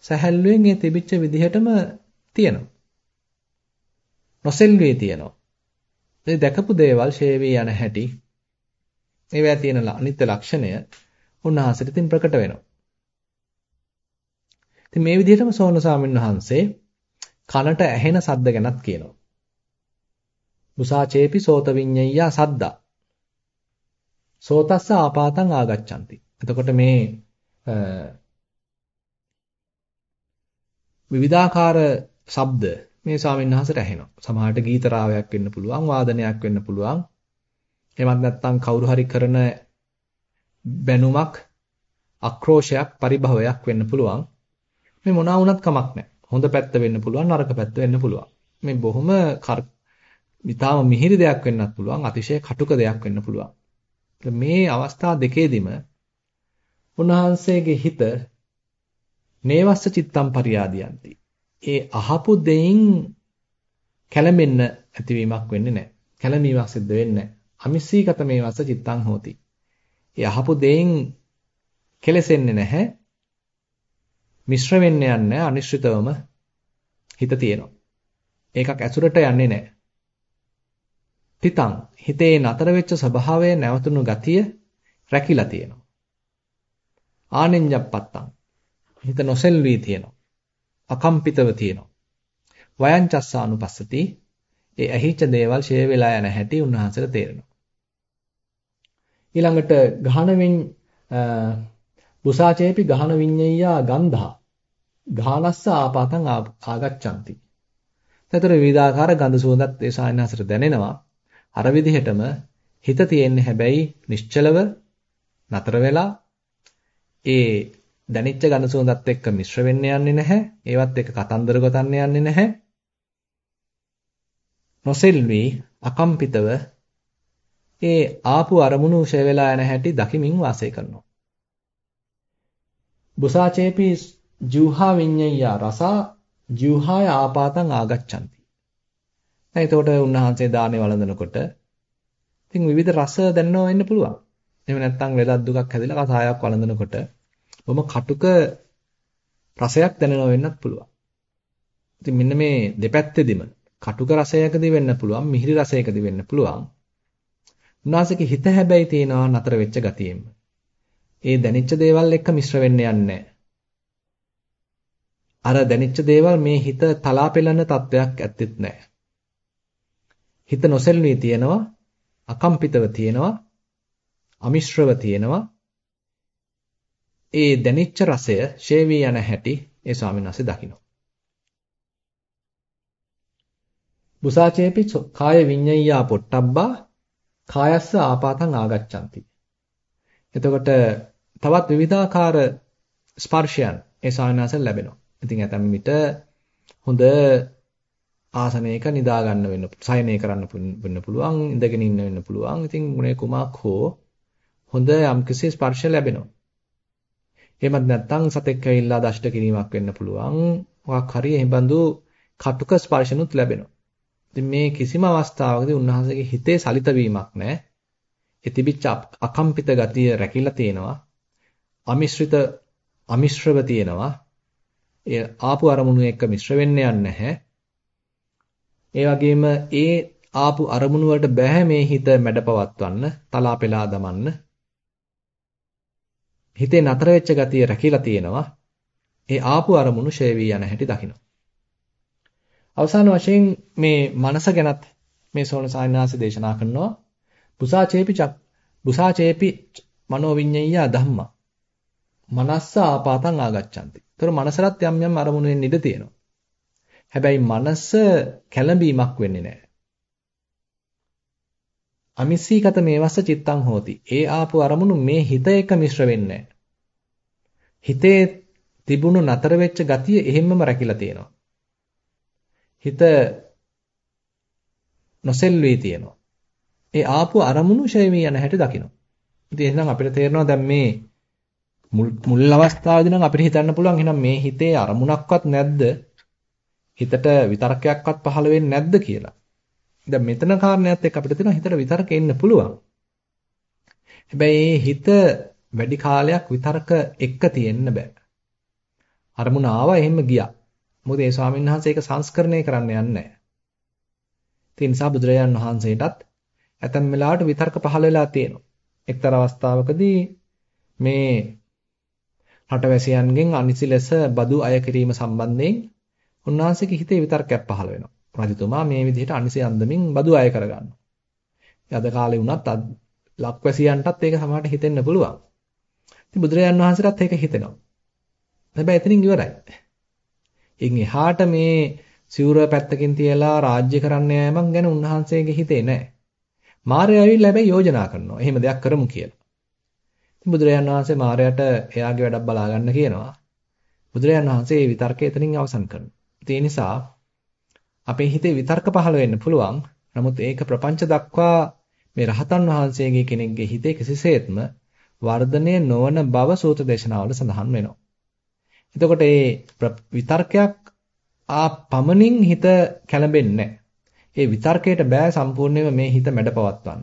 සැහැල්ලුවෙන් ඒ තිබිච්ච විදිහටම තියෙනවා. නොසෙල්වේ තියෙනවා. මේ දැකපු දේවල් ෂේවී යන හැටි ඒවැය තියෙන අනිත්‍ය ලක්ෂණය උන්වහන්සේට තින් ප්‍රකට වෙනවා. ඉතින් මේ විදිහටම සෝන සාමින් වහන්සේ කනට ඇහෙන සද්ද ගැනත් කියනවා. මුසාචේපි සෝත විඤ්ඤය සද්දා. සෝතස්ස ආපාතං ආගච්ඡanti. එතකොට මේ විවිධාකාර ශබ්ද මේ ස්වාමීන් වහන්සේට ඇහෙනවා. සමහරට ගීත රාවයක් වෙන්න පුළුවන්, වාදනයක් වෙන්න පුළුවන්. එහෙමත් නැත්නම් කවුරු හරි කරන බැනුමක්, ආක්‍රෝෂයක්, පරිභවයක් වෙන්න පුළුවන්. මේ මොනවා වුණත් කමක් නැහැ. හොඳ පැත්ත වෙන්න පුළුවන්, නරක පැත්ත වෙන්න පුළුවන්. මේ බොහොම විතාම මිහිරි දෙයක් වෙන්නත් පුළුවන්, අතිශය කටුක දෙයක් වෙන්න පුළුවන්. මේ අවස්ථා දෙකේදීම උන්වහන්සේගේ හිත නේවස්ස චිත්තම් පරියාදියන්ති. ඒ අහපු දෙයින් කැළඹෙන්න ඇතිවීමක් වෙන්නේ නැහැ. කැළඹීමක් සිද්ධ වෙන්නේ නැහැ. අමිස්සීගත මේ වස චිත්තං හෝති. ඒ අහපු දෙයින් කෙලසෙන්නේ නැහැ. මිශ්‍ර වෙන්න යන්නේ අනිශ්චිතවම හිත තියෙනවා. ඒකක් ඇසුරට යන්නේ නැහැ. තිතං හිතේ නතර වෙච්ච ස්වභාවය නැවතුණු ගතිය රැකිලා තියෙනවා. ආනෙන්ජප්පත්තං හිත නොසෙල්වී තියෙනවා. අකම්පිතව තියෙනවා. වයංචස්සානුපස්සති ඒ ඇහිච්ච දේවල් ෂේ වෙලා යන හැටි උන්වහන්සේට තේරෙනවා. ඊළඟට ගහනවෙන් බුසාචේපි ගහන විඤ්ඤයා ගන්ධා ගානස්ස ආපාතං ආගච්ඡanti. එතකොට විවිධාකාර ගඳ සුවඳත් ඒ සායනහසට දැනෙනවා. අර විදිහටම හිත තියෙන්නේ හැබැයි නිශ්චලව නතර වෙලා ඒ දැනිච්ච ගඳ සුවඳත් එක්ක මිශ්‍ර වෙන්න යන්නේ නැහැ. ඒවත් එක්ක කතන්දර ගොතන්න යන්නේ නැහැ. නොසෙල්වි අකම්පිතව ඒ ආපු අරමුණු ෂය වෙලා යන හැටි දකිමින් වාසය කරනවා. බුසාචේපි ජූහා විඤ්ඤය රසා ජූහාය ආපාතං ආගච්ඡanti. දැන් එතකොට උන්වහන්සේ දානේ වළඳනකොට ඉතින් විවිධ රස දැනෙනවා වෙන්න පුළුවන්. එහෙම නැත්නම් වෙලක් දුකක් හැදිලා කසායක් වළඳනකොට බොහොම කටුක රසයක් දැනෙනවා වෙන්නත් පුළුවන්. ඉතින් මෙන්න මේ දෙපැත්තෙදිම කටුක රසයකදී වෙන්න පුළුවන්, මිහිරි රසයකදී වෙන්න පුළුවන්. උන්වහන්සේගේ හිත හැබැයි තියෙනවා නතර වෙච්ච ගතියෙම. ඒ දැනෙච්ච දේවල් එක්ක මිශ්‍ර වෙන්න යන්නේ අර දැනෙච්ච දේවල් මේ හිත තලා පෙළන තත්වයක් ඇත්තෙත් නැහැ. හිත නොසෙල්වී තියෙනවා, අකම්පිතව තියෙනවා, අමිශ්‍රව තියෙනවා. ඒ දැනෙච්ච රසය ෂේවි යන හැටි ඒ ස්වාමීන් වහන්සේ දකිනවා. බුසාචේපි කාය විඤ්ඤయ్యා පොට්ටබ්බා කායස්ස ආපාතං ආගච්ඡanti. එතකොට තවත් විවිධාකාර ස්පර්ශයන් ඒ ස්වාමීන් වහන්සේ ලැබෙනවා. ඉතින් ඇතැම් විට හොඳ ආසනයක නිදා ගන්න වෙන්න සයනය කරන්න වෙන්න පුළුවන් ඉඳගෙන ඉන්න වෙන්න පුළුවන්. ඉතින් ගුණේ කුමක් හෝ හොඳ යම්කිසි ස්පර්ශ ලැබෙනවා. එහෙමත් නැත්නම් සතෙක් ඇවිල්ලා දෂ්ට කිරීමක් වෙන්න පුළුවන්. මොකක් හරි එහෙබඳු කටුක ස්පර්ශනුත් ලැබෙනවා. ඉතින් මේ කිසිම අවස්ථාවකදී උන්වහන්සේගේ හිතේ සලිත වීමක් නැහැ. ඒ තිබිච්ච අකම්පිත ගතිය රැකිලා තියෙනවා. අමිශ්‍රිත අමිශ්‍රව තියෙනවා. ඒ ආපු අරමුණු එක්ක මිශ්‍ර වෙන්න යන්නේ නැහැ. ඒ වගේම ඒ ආපු අරමුණු වලට බෑ මේ හිත මැඩපවත්වන්න, තලාපෙලා දමන්න. හිතේ නතර වෙච්ච ගතිය රැකිලා තියෙනවා. ඒ ආපු අරමුණු ෂේ වී යන හැටි දකින්න. අවසාන වශයෙන් මේ මනස ගැනත් මේ සෝන සායනාස දේශනා කරනවා. බුසාචේපි චක් බුසාචේපි මනෝවිඤ්ඤය ධම්මා. මනස්ස ආපාතං ආගච්ඡanti. ඒතර මනසලත් යම් යම් අරමුණු වෙන්න ඉඩ තියෙනවා. හැබැයි මනස කැළඹීමක් වෙන්නේ නැහැ. අමිස්සීගත මේවස්ස චිත්තං හෝති. ඒ ආපු අරමුණු මේ හිත එක මිශ්‍ර වෙන්නේ හිතේ තිබුණු නතර වෙච්ච ගතිය එහෙම්මම රැකිලා තියෙනවා. හිත නොසෙල්වී තියෙනවා. ඒ ආපු අරමුණු ෂය වී යන හැටි දකිනවා. ඉතින් එහෙනම් අපිට තේරෙනවා දැන් මේ මුල් අවස්ථාවේදී නම් අපිට හිතන්න පුළුවන් එහෙනම් මේ හිතේ අරමුණක්වත් නැද්ද? හිතට විතරකයක්වත් පහළ වෙන්නේ නැද්ද කියලා. දැන් මෙතන කාරණයක් එක්ක අපිට තියෙනවා හිතට විතරක එන්න පුළුවන්. හැබැයි හිත වැඩි කාලයක් විතරක එක්ක තියෙන්න බෑ. අරමුණ ආවා එහෙම ගියා. මොකද ඒ ස්වාමීන් වහන්සේ ඒක සංස්කරණය කරන්න යන්නේ නැහැ. ඒ නිසා බුදුරජාණන් වහන්සේටත් ඇතැම් වෙලාවට විතර්ක පහළ වෙලා තියෙනවා. එක්තරා අවස්ථාවකදී මේ රටවැසියන්ගෙන් අනිසි ලෙස බදු අය කිරීම සම්බන්ධයෙන් උන්වහන්සේගේ හිතේ විතර්කයක් පහළ වෙනවා. රජතුමා මේ විදිහට අනිසි අන්දමින් බදු අය කරගන්නවා. අද කාලේ වුණත් ලක්වැසියන්ටත් ඒක සමහරට හිතෙන්න පුළුවන්. ඉතින් බුදුරජාන් වහන්සේටත් ඒක හිතෙනවා. හැබැයි එතනින් ඉවරයි. ඉන් එහාට මේ සිවුර පැත්තකින් තියලා රාජ්‍ය කරන්න යෑමක් ගැන උන්වහන්සේගේ හිතේ නැහැ. මාර්ය ඇවිල්ලා හැබැයි යෝජනා කරනවා. එහෙම දෙයක් කරමු කියලා. බුදුරජාන් වහන්සේ මාරයට එයාගේ වැඩක් බලා ගන්න කියනවා. බුදුරජාන් වහන්සේ මේ විතර්කය එතනින් අවසන් කරනවා. ඒ නිසා අපේ හිතේ විතර්ක පහළ වෙන්න පුළුවන්. නමුත් ඒක ප්‍රපංච දක්වා මේ රහතන් වහන්සේගේ කෙනෙක්ගේ හිතේ කිසිසේත්ම වර්ධනය නොවන බව සූත්‍ර දේශනාවල සඳහන් වෙනවා. එතකොට මේ විතර්කයක් ආ පමණින් හිත කැළඹෙන්නේ ඒ විතර්කයට බෑ සම්පූර්ණයෙන්ම මේ හිත මැඩපවත්වන්න.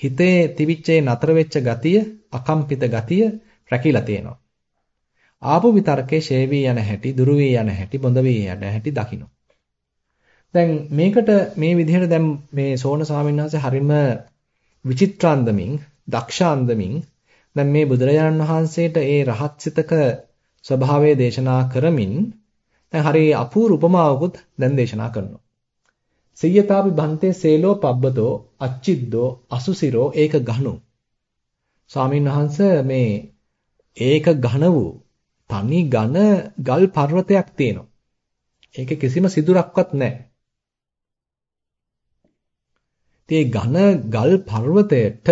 හිතේ තිවිච්ච නතර වෙච්ච ගතිය, අකම්පිත ගතිය රැකිලා තියෙනවා. ආපු විතර්කේ ෂේ වී යන හැටි, දුරු වී යන හැටි, බොඳ වී යන හැටි දකින්න. දැන් මේකට මේ විදිහට දැන් මේ සෝන ස්වාමීන් වහන්සේ හරිම විචිත්‍රාන්දමින්, දක්ෂාන්දමින් දැන් මේ බුදුරජාණන් වහන්සේට ඒ රහත් සිතක ස්වභාවය දේශනා කරමින් දැන් හරි අපූර්ව උපමාවකුත් දැන් දේශනා කරනවා. සියතාපි බන්තේ සේලෝ පබ්බතෝ අච්චිද්දෝ අසුසිරෝ ඒක ඝනු. ස්වාමීන් වහන්සේ මේ ඒක ඝන වූ තනි ඝන ගල් පර්වතයක් තියෙනවා. ඒකේ කිසිම සිදුරක්වත් නැහැ. ඒ ඝන ගල් පර්වතයට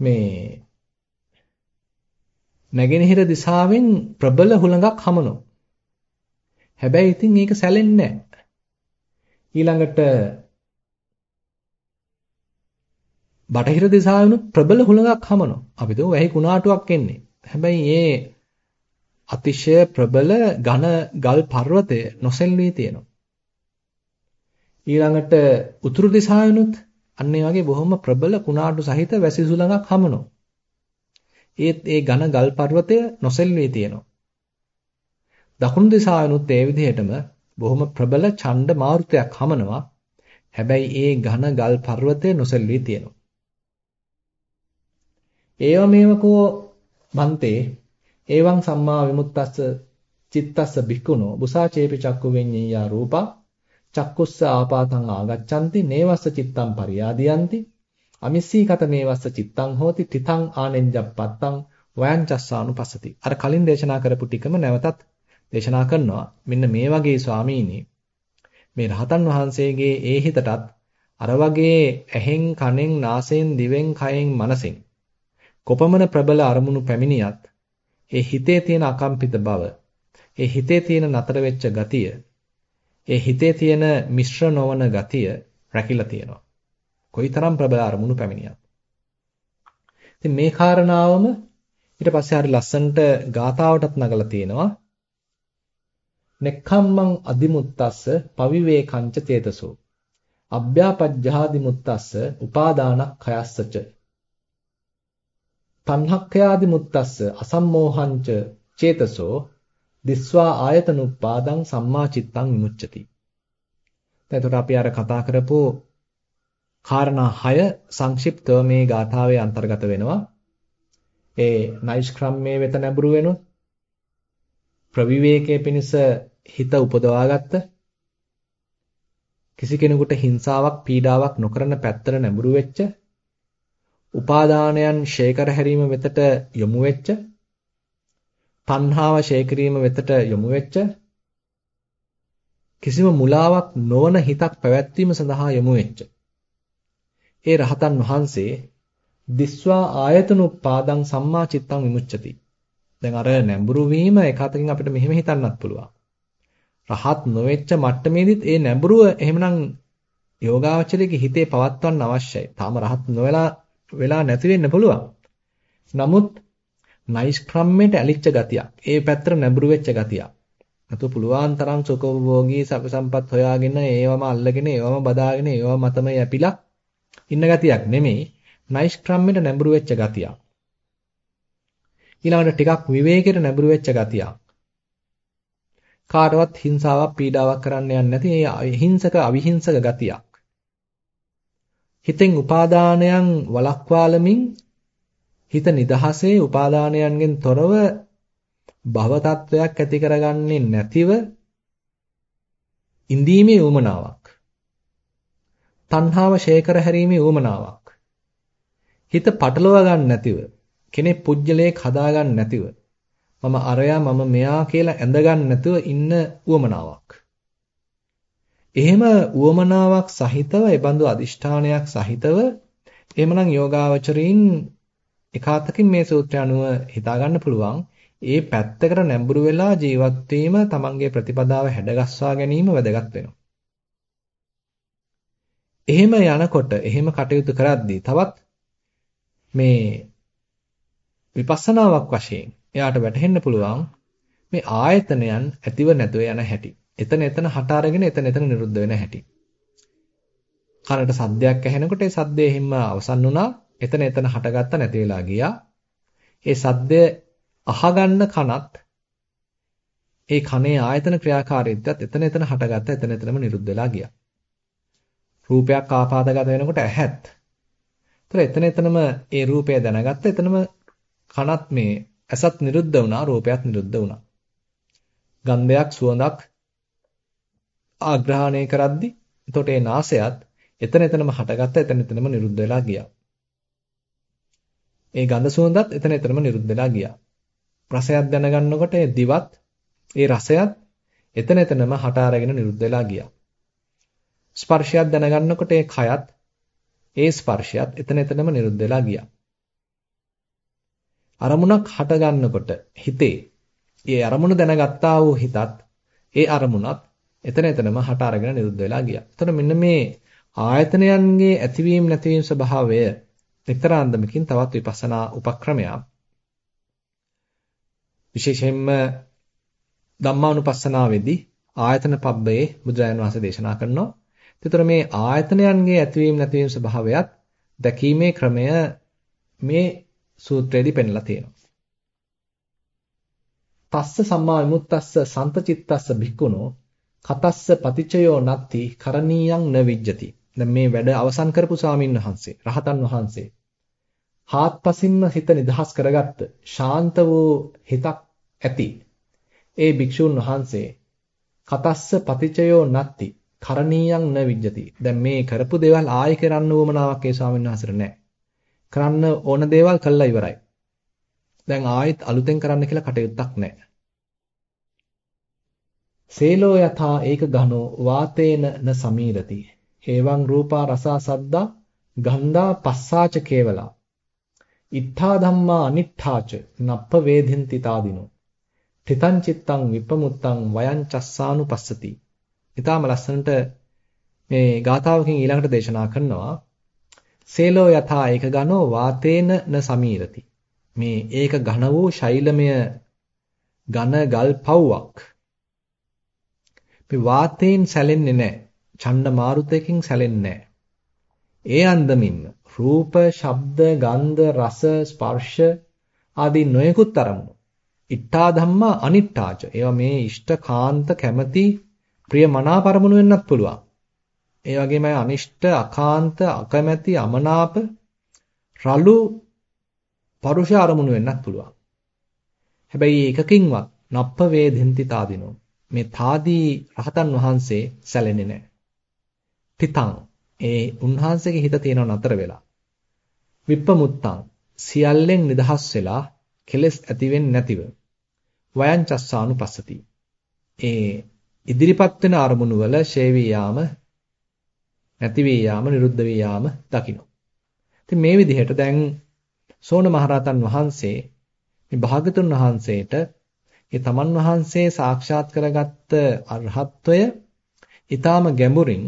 මේ නැගෙනහිර දිශාවෙන් ප්‍රබල හුළඟක් හමනවා. හැබැයි ඉතින් ඒක සැලෙන්නේ නැහැ. ඊළඟට බටහිර දිශාවෙනුත් ප්‍රබල හුළඟක් හමනවා. අපි දෝ වැහි කුණාටුවක් එන්නේ. හැබැයි ඒ අතිශය ප්‍රබල ඝන ගල් පර්වතය නොසෙල්වී තියෙනවා. ඊළඟට උතුරු දිශාවෙනුත් අන්න ඒ වගේ බොහොම ප්‍රබල කුණාටු සහිත වැසි සුළඟක් හමනවා. ඒත් ඒ ඝන ගල් පර්වතය නොසෙල්වී තියෙනවා. දකුණු දිශාවෙනුත් ඒ විදිහටම බොහොම ප්‍රබල ඡණ්ඩ මාරුතයක් හමනවා. හැබැයි ඒ ඝන ගල් පර්වතය නොසෙල්වී තියෙනවා. ඒව මේවකෝ මන්තේ එවං සම්මා විමුක්තස්ස චිත්තස්ස බික්කුණෝ බුසාචේපි චක්කු වෙඤ්ඤීයා රූපා චක්කුස්ස ආපාතං ආගච්ඡanti නේවස්ස චිත්තං පරියාදියಂತಿ අමිස්සී කත නේවස්ස චිත්තං හෝති තිතං ආනෙන්ජප්පත්තං වයං චස්සානුපස්සති. අර කලින් දේශනා කරපු ටිකම නැවතත් දේශනා කරනවා. මෙන්න මේ වගේ ස්වාමීනි මේ රහතන් වහන්සේගේ ඒ හිතටත් අර වගේ ඇහෙන් කනෙන් නාසයෙන් දිවෙන් කයෙන් මනසෙන් කොපමණ ප්‍රබල අරමුණු පැමිණියත් ඒ හිතේ තියෙන අකම්පිත බව ඒ හිතේ තියෙන නතර වෙච්ච ගතිය ඒ හිතේ තියෙන මිශ්‍ර නොවන ගතිය රැකිලා තියෙනවා. කොයිතරම් ප්‍රබල අරමුණු පැමිණියත්. ඉතින් මේ කාරණාවම ඊට පස්සේ හරි ලස්සනට ගාතාවටත් නගලා තියෙනවා. නෙක්ඛම්මං අදිමුත්තස්ස පවිවේකංච චේතසෝ. අභ්‍යාපජ්ජාදිමුත්තස්ස උපාදානක් khයස්සච. තණ්හක්ඛයාදිමුත්තස්ස අසම්මෝහංච චේතසෝ දිස්වා ආයතනුප්පාදං සම්මා චිත්තං විමුච්ඡති. දැන් එතකොට අපි අර කතා කරපු කාරණා 6 සංක්ෂිප්තව මේ ගාථාවේ අන්තර්ගත වෙනවා. ඒ නෛෂ්ක්‍රම්‍යයේ වෙත නැඹුරු වෙනුත් ප්‍රවිවේකයේ පිණිස හිත උපදවාගත්ත කිසි කෙනෙකුට හිංසාවක් පීඩාවක් නොකරන පැත්තට නැඹුරු වෙච්ච උපාදානයන් ෂේකර හැරීම වෙතට යොමු වෙච්ච තණ්හාව ෂේ කිරීම වෙතට යොමු වෙච්ච කිසිම මුලාවක් නොවන හිතක් පැවැත්වීම සඳහා යොමු වෙච්ච. ඒ රහතන් වහන්සේ දිස්වා ආයතනුප්පාදං සම්මා චිත්තං විමුච්ඡති. දැන් අර නැඹුරු වීම එකතකින් අපිට මෙහෙම හිතන්නත් පුළුවන්. රහත් නොවෙච්ච මට්ටමේදීත් ඒ නැඹුරුව එහෙමනම් යෝගාවචරයේ හිතේ පවත්වන්න අවශ්‍යයි. තාම රහත් නොවලා වෙලා නැති වෙන්න පුළුවන්. නමුත් නයිස්ක්‍රම්මයට ඇලිච්ච ගතියක්. ඒ පැත්තට නැඹුරු වෙච්ච ගතියක්. අතු පුළුවන් තරම් සුඛෝපභෝගී සැප සම්පත් හොයාගෙන ඒවම අල්ලගෙන ඒවම බදාගෙන ඒව මතම යැපිලා ඉන්න ගතියක් නෙමෙයි. නයිස්ක්‍රම්මයට නැඹුරු වෙච්ච ගතියක්. ඊළඟට ටිකක් විවේකයට නැඹුරු වෙච්ච ගතියක්. කාටවත් හිංසාවක් පීඩාවක් කරන්න යන්නේ නැති ඒ හිංසක අවිහිංසක ගතියක්. හිතෙන් උපාදානයන් වළක්වාලමින් හිත නිදහසේ උපාදානයන්ගෙන් තොරව භව තත්වයක් ඇති කරගන්නේ නැතිව ඉඳීමේ උමනාවක්. තණ්හාව ෂේකර හැරීමේ උමනාවක්. හිත පටලවා ගන්න නැතිව කෙනෙක් පුජ්‍යලයක් හදා ගන්න නැතිව මම අරයා මම මෙයා කියලා ඇඳ ගන්න නැතුව ඉන්න උවමනාවක්. එහෙම උවමනාවක් සහිතව ඒ බඳු අදිෂ්ඨානයක් සහිතව එහෙමනම් යෝගාවචරීන් එකාතකින් මේ සූත්‍රය අනුව හිතා ගන්න පුළුවන් ඒ පැත්තකට නැඹුරු වෙලා ජීවත් වීම තමන්ගේ ප්‍රතිපදාව හැඩගස්වා ගැනීම වැදගත් වෙනවා. එහෙම යනකොට එහෙම කටයුතු කරද්දී තවත් මේ විපස්සනාවක් වශයෙන් එයාට වැටහෙන්න පුළුවන් මේ ආයතනයන් ඇතිව නැතුව යන හැටි. එතන එතන හට අරගෙන එතන එතන නිරුද්ධ වෙන හැටි. කනට සද්දයක් ඇහෙනකොට ඒ සද්දේ හිම්ම අවසන් වුණා. එතන එතන හටගත්ත නැති වෙලා ගියා. ඒ සද්දය අහගන්න කනත් ඒ කනේ ආයතන ක්‍රියාකාරීත්වයත් එතන එතන හටගත්ත එතන එතනම නිරුද්ධ වෙලා ගියා. රූපයක් ආපාදගත වෙනකොට ඇහත්. ඒතර එතන එතනම ඒ රූපය දැනගත්ත එතනම කනත් මේ ඇසත් නිරුද්ධ වුණා රූපයත් නිරුද්ධ වුණා. ගන්ධයක් සුවඳක් ආග්‍රහණය කරද්දි එතකොට ඒ නාසයත් එතන එතනම හටගත්ත එතන එතනම නිරුද්ධ වෙලා ගියා. ඒ ගඳ සුවඳත් එතන එතනම නිරුද්ධ වෙලා ගියා. රසයක් දැනගන්නකොට ඒ දිවත් ඒ රසයත් එතන එතනම හට අරගෙන නිරුද්ධ වෙලා ගියා. ස්පර්ශයක් දැනගන්නකොට ඒ කයත් ඒ ස්පර්ශයත් එතන එතනම නිරුද්ධ වෙලා ගියා. අරමුණක් හට ගන්නකොට හිතේ ඒ අරමුණ දැනගත්තා වූ හිතත් ඒ අරමුණත් එතන එතනම හට අරගෙන නිරුද්ධ වෙලා ගියා. එතකොට මෙන්න මේ ආයතනයන්ගේ ඇතිවීම නැතිවීම ස්වභාවය එක්තරා අන්දමකින් තවත් විපස්සනා උපක්‍රමයක්. විශේෂයෙන්ම ධම්මානුපස්සනාවේදී ආයතන පබ්බයේ බුදුරජාණන් වහන්සේ දේශනා කරනවා. ඒතර මේ ආයතනයන්ගේ ඇතිවීම නැතිවීම ස්වභාවයත් දැකීමේ ක්‍රමය මේ සූත්‍රයේදී පෙන්ලා තියෙනවා. තස්ස සම්මා විමුක්තස්ස සන්තචිත්තස්ස භික්ඛුනෝ කතස්ස පතිචයෝ නත්ති කරණීයං න විජ්ජති. දැන් මේ වැඩ අවසන් කරපු ස්වාමින් වහන්සේ, රහතන් වහන්සේ. හාත්පසින්ම හිත නිදහස් කරගත්ත ශාන්ත වූ හිතක් ඇති. ඒ භික්ෂුන් වහන්සේ කතස්ස පතිචයෝ නත්ති කරණීයං න විජ්ජති. දැන් මේ කරපු දේවල් ආයෙ කරන්න උවමනාවක් ඒ ස්වාමීන් වහන්සේට නැහැ. කරන්න ඕන දේවල් කළා ඉවරයි. දැන් ආයෙත් අලුතෙන් කරන්න කියලා කටයුත්තක් නැහැ. සේලෝ යථා ඒක ඝනෝ වාතේන න සමීරති. හේවං රූපා රසා සද්දා ගන්ධා පස්සාච කේවලා. ඉත්තා ධම්මා අනිත්තාච නප්ප වේදින්ති තාදිනෝ. තිතං චිත්තං විපමුත්තං වයං චස්සානුපස්සති. ඊටාම ලස්සනට මේ ගාථාවකින් ඊළඟට දේශනා කරනවා සේලෝ යථා ඒක ඝනෝ වාතේන න සමීරති. මේ ඒක ඝන වූ ශෛලමය ඝන ගල් පව්වක්. මේ වාතයෙන් සැලෙන්නේ නැහැ. ඡණ්ඩ මාරුතයකින් සැලෙන්නේ නැහැ. ඒ අන්දමින්ම රූප, ශබ්ද, ගන්ධ, රස, ස්පර්ශ ආදී නොයෙකුත් අරමුණු. ඉට්ඨා ධම්මා අනිට්ඨාච. ඒවා මේ ඉෂ්ඨකාන්ත කැමැති ප්‍රිය මනාපරමුණු වෙන්නත් පුළුවන්. ඒ වගේම අනිෂ්ට අකාන්ත අකමැති අමනාප රළු පරුෂ අරමුණු වෙන්නත් පුළුවන්. හැබැයි එකකින්වත් නප්ප වේදෙන්ති තාදිනෝ මේ තාදී රහතන් වහන්සේ සැලෙන්නේ නැහැ. තිතං ඒ උන්වහන්සේගේ හිත තියෙනව නතර වෙලා. විප්පමුත්තං සියල්ලෙන් නිදහස් වෙලා කෙලස් ඇති වෙන්නේ නැතිව. වයං චස්සානුපස්සති. ඒ ඉදිරිපත් වෙන අරමුණු වල ෂේවී යාම නැති වී යාම නිරුද්ධ වී යාම දකින්න. ඉතින් මේ විදිහට දැන් සෝන මහරහතන් වහන්සේ මේ භාගතුන් වහන්සේට ඒ තමන් වහන්සේ සාක්ෂාත් කරගත්ත අරහත්වය ඊටාම ගැඹුරින්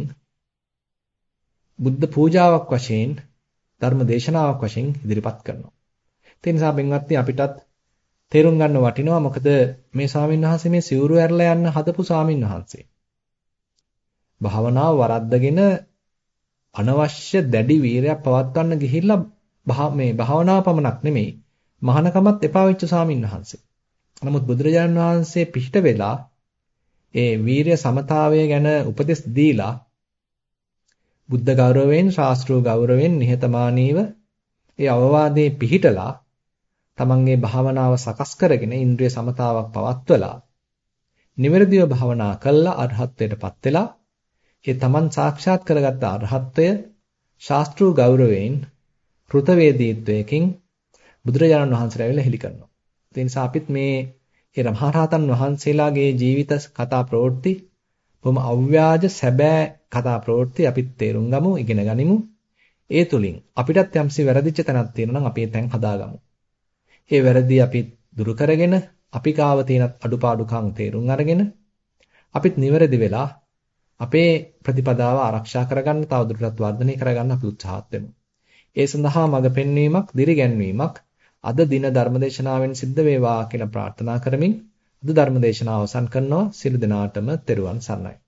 බුද්ධ පූජාවක් වශයෙන් ධර්ම දේශනාවක් වශයෙන් ඉදිරිපත් කරනවා. ඒ නිසා බෙන්වත්නි අපිටත් තේරුම් ගන්න වටිනවා මොකද මේ ස්වාමීන් වහන්සේ මේ සිවුරු ඇරලා යන්න හදපු ස්වාමීන් වහන්සේ. භාවනාව වරද්දගෙන අනවශ්‍ය දැඩි වීරයක් පවත්වන්න ගිහිල්ලා මේ භාවනාව පමණක් නෙමෙයි මහානකමත් එපා වෙච්ච ස්වාමීන් වහන්සේ. නමුත් බුදුරජාණන් වහන්සේ පිහිට වෙලා ඒ වීරය සමතාවය ගැන උපදෙස් දීලා බුද්ධ ගෞරවයෙන් ශාස්ත්‍රීය ගෞරවයෙන් නිහතමානීව ඒ අවවාදයේ පිහිටලා තමන්ගේ භාවනාව සකස් කරගෙන ඉන්ද්‍රිය සමතාවක් පවත්වලා නිවැරදිව භාවනා කළා අරහත්ත්වයටපත් වෙලා ඒ තමන් සාක්ෂාත් කරගත්ත අරහත්ත්වය ශාස්ත්‍රීය ගෞරවයෙන් කෘතවේදීත්වයකින් බුදුරජාණන් වහන්සේලා ඇවිල්ලා හෙළි කරනවා. ඒ නිසා අපිත් මේ ඒ රමහරහතන් වහන්සේලාගේ ජීවිත කතා ප්‍රවෘත්ති බොහොම අව්‍යාජ සැබෑ කතා ප්‍රවෘත්ති අපිත් තේරුම් ගමු, ඉගෙන ගනිමු. ඒ තුලින් අපිටත් යම්සි වැරදිච්ච තැනක් තියෙනවා නම් අපි ඒ තැන් හදාගමු. ඒ වැරදි අපි දුරු කරගෙන අපි කාව තියෙන අඩුපාඩුකම් තේරුම් අරගෙන අපිත් නිවැරදි වෙලා අපේ ප්‍රතිපදාව ආරක්ෂා කරගන්න තවදුරටත් වර්ධනය කරගන්න අපි උත්සාහත් වෙමු. ඒ සඳහා මඟ පෙන්වීමක්, දිරිගැන්වීමක් අද දින ධර්මදේශනාවෙන් සිද්ධ වේවා කියලා ප්‍රාර්ථනා කරමින් අද ධර්මදේශනාව අවසන් කරනවා. සියලු දෙනාටම තෙරුවන් සරණයි.